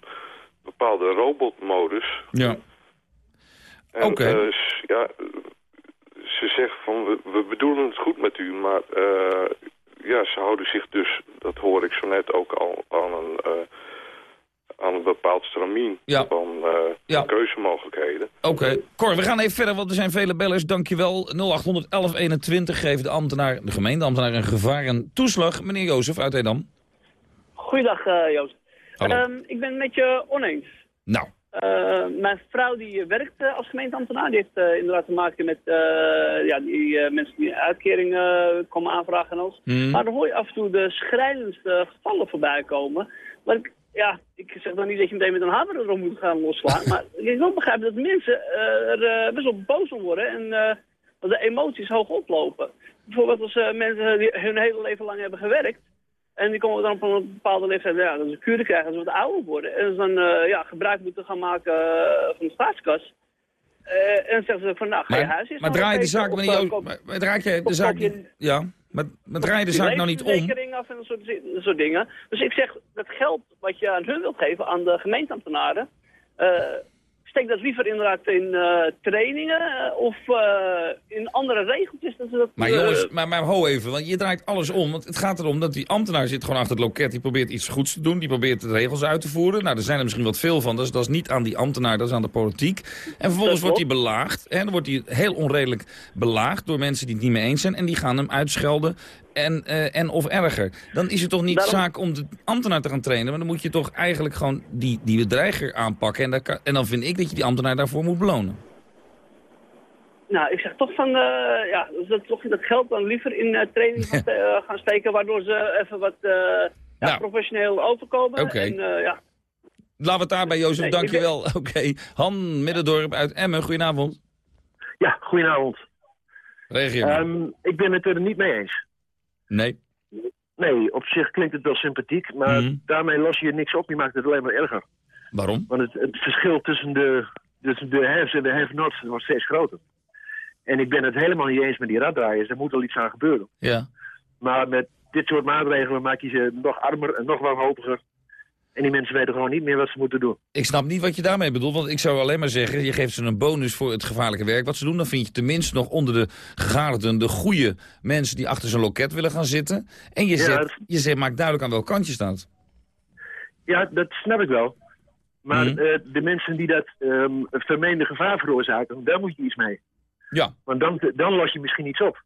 bepaalde robotmodus. Ja. Oké. Okay. Uh, ja, ze zegt van, we, we, bedoelen het goed met u, maar ja, ze houden zich dus, dat hoor ik zo net ook al, aan een, aan een bepaald stramien ja. van ja. keuzemogelijkheden. Oké. Okay. Cor, we gaan even verder, want er zijn vele bellers. Dankjewel. 0800 1121 geeft de ambtenaar, de gemeenteambtenaar een toeslag. Meneer Jozef uit Edam. Goeiedag, Jozef. Hallo. Um, ik ben het met je oneens. Nou. Uh, mijn vrouw die werkt uh, als gemeenteambtenaar. Die heeft uh, inderdaad te maken met ja, die mensen die uitkering komen aanvragen aan ons. Hmm. Mm. Maar dan hoor je af en toe de schrijnendste gevallen voorbij komen. Maar ik, ja, ik zeg dan niet dat je meteen met een hamer erop moet gaan losslaan. [LAUGHS] maar ik wil begrijpen dat mensen er best wel boos om worden. En dat de emoties hoog oplopen. Bijvoorbeeld als mensen die hun hele leven lang hebben gewerkt. En die komen dan op een bepaalde leeftijd, ja, dat ze kuren krijgen als ze wat ouder worden. En ze dan ja, gebruik moeten gaan maken van de staatskas. Uh, en dan zeggen ze van, nou, ga je maar, huis eens Maar draai de zaak, maar, maar draai je de zaak ja, maar, maar draai de zaak nou niet om. af en soort, soort dingen. Dus ik zeg, dat geld wat je aan hun wilt geven, aan de gemeenteambtenaren, steek dat liever inderdaad in uh, trainingen uh, of uh, in andere regeltjes. Dat dat, maar jongens, maar, maar ho even, want je draait alles om. Want het gaat erom dat die ambtenaar zit gewoon achter het loket. Die probeert iets goeds te doen, die probeert de regels uit te voeren. Nou, er zijn er misschien wat veel van. Dus dat is niet aan die ambtenaar, dat is aan de politiek. En vervolgens wordt hij belaagd. En dan wordt hij heel onredelijk belaagd door mensen die het niet mee eens zijn. En die gaan hem uitschelden. En, uh, en of erger. Dan is het toch niet Daarom... zaak om de ambtenaar te gaan trainen. Maar dan moet je toch eigenlijk gewoon die, die bedreiger aanpakken. En, kan, en dan vind ik dat je die ambtenaar daarvoor moet belonen. Nou, ik zeg toch van, uh, ja, dat, toch dat geld dan liever in uh, training gaan, [LAUGHS] gaan, steken, waardoor ze even wat ja, nou, professioneel overkomen. Okay. En, ja. Laten we het daarbij, Jozef, nee, dankjewel. Ben... [LAUGHS] Oké, okay. Han Middendorp uit Emmen, goedenavond. Ja, goedenavond. Regio. Um, ik ben het er niet mee eens. Nee. Nee, op zich klinkt het wel sympathiek, maar Mhm. daarmee los je niks op. Je maakt het alleen maar erger. Waarom? Want het, het verschil tussen de, tussen de haves en de have-nots wordt steeds groter. En ik ben het helemaal niet eens met die raddraaiers. Er moet wel iets aan gebeuren. Ja. Maar met dit soort maatregelen maak je ze nog armer en nog wanhopiger. En die mensen weten gewoon niet meer wat ze moeten doen. Ik snap niet wat je daarmee bedoelt, want ik zou alleen maar zeggen... je geeft ze een bonus voor het gevaarlijke werk. Wat ze doen, dan vind je tenminste nog onder de gegadigden... de goede mensen die achter zo'n loket willen gaan zitten. En je, Ja, zet, je zet, maakt duidelijk aan welk kant je staat. Ja, dat snap ik wel. Maar Mhm. eh, de mensen die dat ehm vermeende gevaar veroorzaken, daar moet je iets mee. Ja. Want dan, dan los je misschien iets op.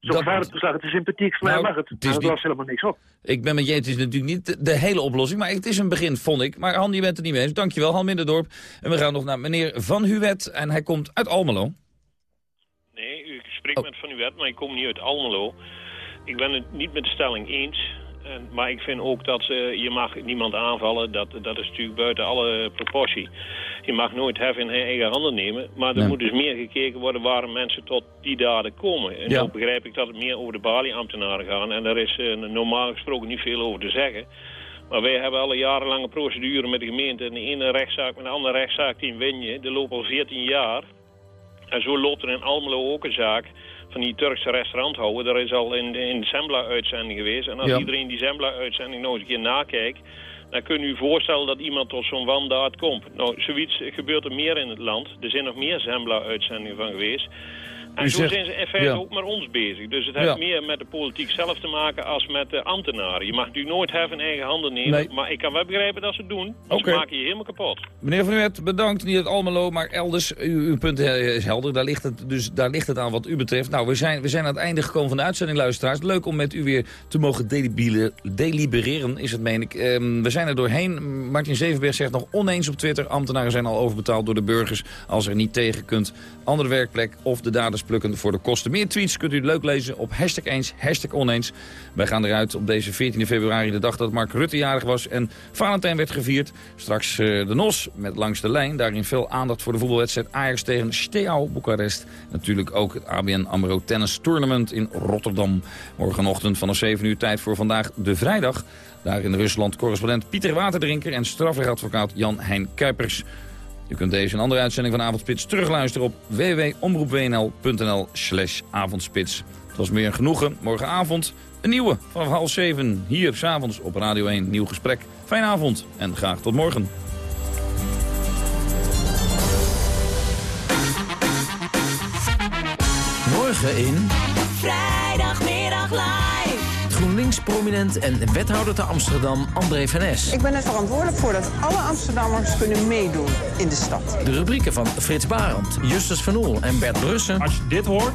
Zo'n Dat- gevarentoeslag, het is sympathiek, maar Nou, mag het. het is niet- lost helemaal niks op. Ik ben met je, het is natuurlijk niet de, de hele oplossing, maar het is een begin, vond ik. Maar Han, je bent het niet mee eens. Dankjewel, Han Minderdorp. En we gaan nog naar meneer Van Huwet en hij komt uit Almelo. Nee, u spreekt met Van Uwet, maar ik kom niet uit Almelo. Ik ben het niet met de stelling eens. En, maar ik vind ook dat eh, je mag niemand aanvallen. Dat, dat is natuurlijk buiten alle proportie. Je mag nooit hef in eigen handen nemen. Maar er Nee. moet dus meer gekeken worden waarom mensen tot die daden komen. En Ja. dan begrijp ik dat het meer over de balieambtenaren gaat. En daar is eh, normaal gesproken niet veel over te zeggen. Maar wij hebben al een jarenlange procedure met de gemeente. En de ene rechtszaak met de andere rechtszaak, die win je. Die lopen al 14 jaar. En zo loopt er in Almelo ook een zaak van die Turkse restauranthouder. Daar is al in, in de Zembla-uitzending geweest. En als Ja. iedereen die Zembla-uitzending nog eens een keer nakijkt... dan kun je u voorstellen dat iemand tot zo'n wandaad komt. Nou, zoiets gebeurt er meer in het land. Er zijn nog meer Zembla-uitzendingen van geweest. En zo zegt- zijn ze in feite ja. ook met ons bezig. Dus het Ja. heeft meer met de politiek zelf te maken als met de ambtenaren. Je mag natuurlijk nooit in eigen handen nemen. Nee. Maar ik kan wel begrijpen dat ze het doen. Want ze maken je helemaal kapot. Meneer Van Huwet, bedankt. Niet uit Almelo, maar elders. U, uw punt eh, is helder. Daar ligt, het, dus daar ligt het aan wat u betreft. Nou, we zijn, we zijn aan het einde gekomen van de uitzending, luisteraars. Leuk om met u weer te mogen delibereren, is het, meen ik. Ehm, we zijn er doorheen. Martin Zevenberg zegt nog oneens op Twitter. Ambtenaren zijn al overbetaald door de burgers. Als er niet tegen kunt, andere werkplek of de daders plukken voor de kosten. Meer tweets kunt u leuk lezen op hashtag eens, hashtag oneens. Wij gaan eruit op deze 14 februari, de dag dat Mark Rutte jarig was. En Valentijn werd gevierd. Straks eh, de NOS met Langs de Lijn. Daarin veel aandacht voor de voetbalwedstrijd Ajax tegen Steaua Boekarest. Natuurlijk ook het ABN AMRO Tennis Tournament in Rotterdam. Morgenochtend vanaf 7 uur tijd voor vandaag de vrijdag. Daar in Rusland correspondent Pieter Waterdrinker en strafrechtadvocaat Jan Hein Kuipers. U kunt deze en andere uitzending van Avondspits terugluisteren op www.omroepwnl.nl slash avondspits. Het was meer een genoegen. Morgenavond een nieuwe vanaf half zeven hier s'avonds op Radio 1. Nieuw gesprek. Fijne avond en graag tot morgen. Morgen in... Vrijdagmiddag live. GroenLinks-prominent en wethouder te Amsterdam, André van Es. Ik ben er verantwoordelijk voor dat alle Amsterdammers kunnen meedoen in de stad. De rubrieken van Frits Barend, Justus van Oel en Bert Brussen. Als je dit hoort,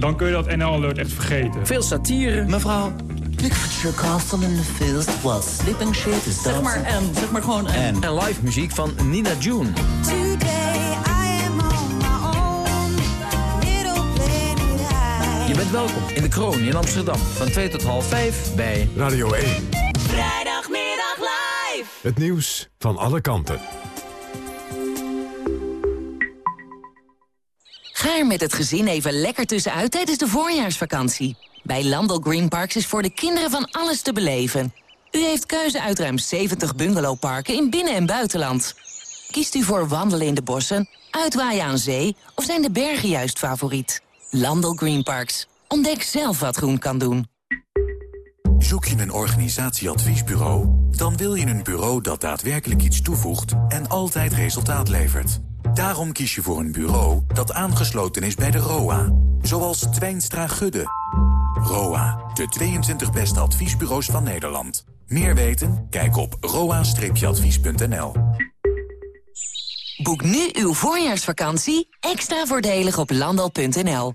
dan kun je dat NL Alert echt vergeten. Veel satire. Mevrouw, Castle in the fields while sleeping shit is Zeg maar en, zeg maar gewoon en. En live muziek van Nina June. Je bent welkom in de Kroon in Amsterdam. Van 2 tot half 5 bij Radio 1. Vrijdagmiddag live. Het nieuws van alle kanten. Ga er met het gezin even lekker tussenuit tijdens de voorjaarsvakantie. Bij Landel Green Parks is voor de kinderen van alles te beleven. U heeft keuze uit ruim 70 bungalowparken in binnen- en buitenland. Kiest u voor wandelen in de bossen, uitwaaien aan zee... of zijn de bergen juist favoriet? Landel Green Parks. Ontdek zelf wat groen kan doen. Zoek je een organisatieadviesbureau? Dan wil je een bureau dat daadwerkelijk iets toevoegt en altijd resultaat levert. Daarom kies je voor een bureau dat aangesloten is bij de ROA. Zoals Twijnstra Gudde. ROA, de 22 beste adviesbureaus van Nederland. Meer weten? Kijk op roa-advies.nl. Boek nu uw voorjaarsvakantie extra voordelig op landal.nl.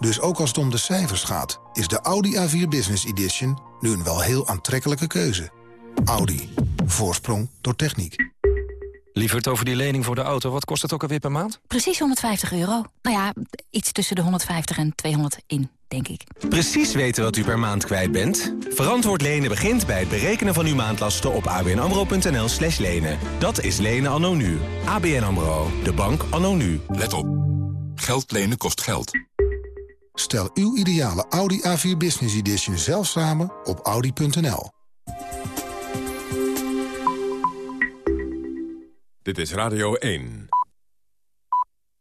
Dus ook als het om de cijfers gaat, is de Audi A4 Business Edition nu een wel heel aantrekkelijke keuze. Audi. Voorsprong door techniek. Lieverd, over die lening voor de auto, wat kost het ook alweer per maand? Precies 150 euro. Nou ja, iets tussen de 150 en 200 in, denk ik. Precies weten wat u per maand kwijt bent? Verantwoord lenen begint bij het berekenen van uw maandlasten op abnamro.nl slash lenen. Dat is lenen anno nu. ABN AMRO, de bank anno nu. Let op. Geld lenen kost geld. Stel uw ideale Audi A4 Business Edition zelf samen op audi.nl. Dit is Radio 1.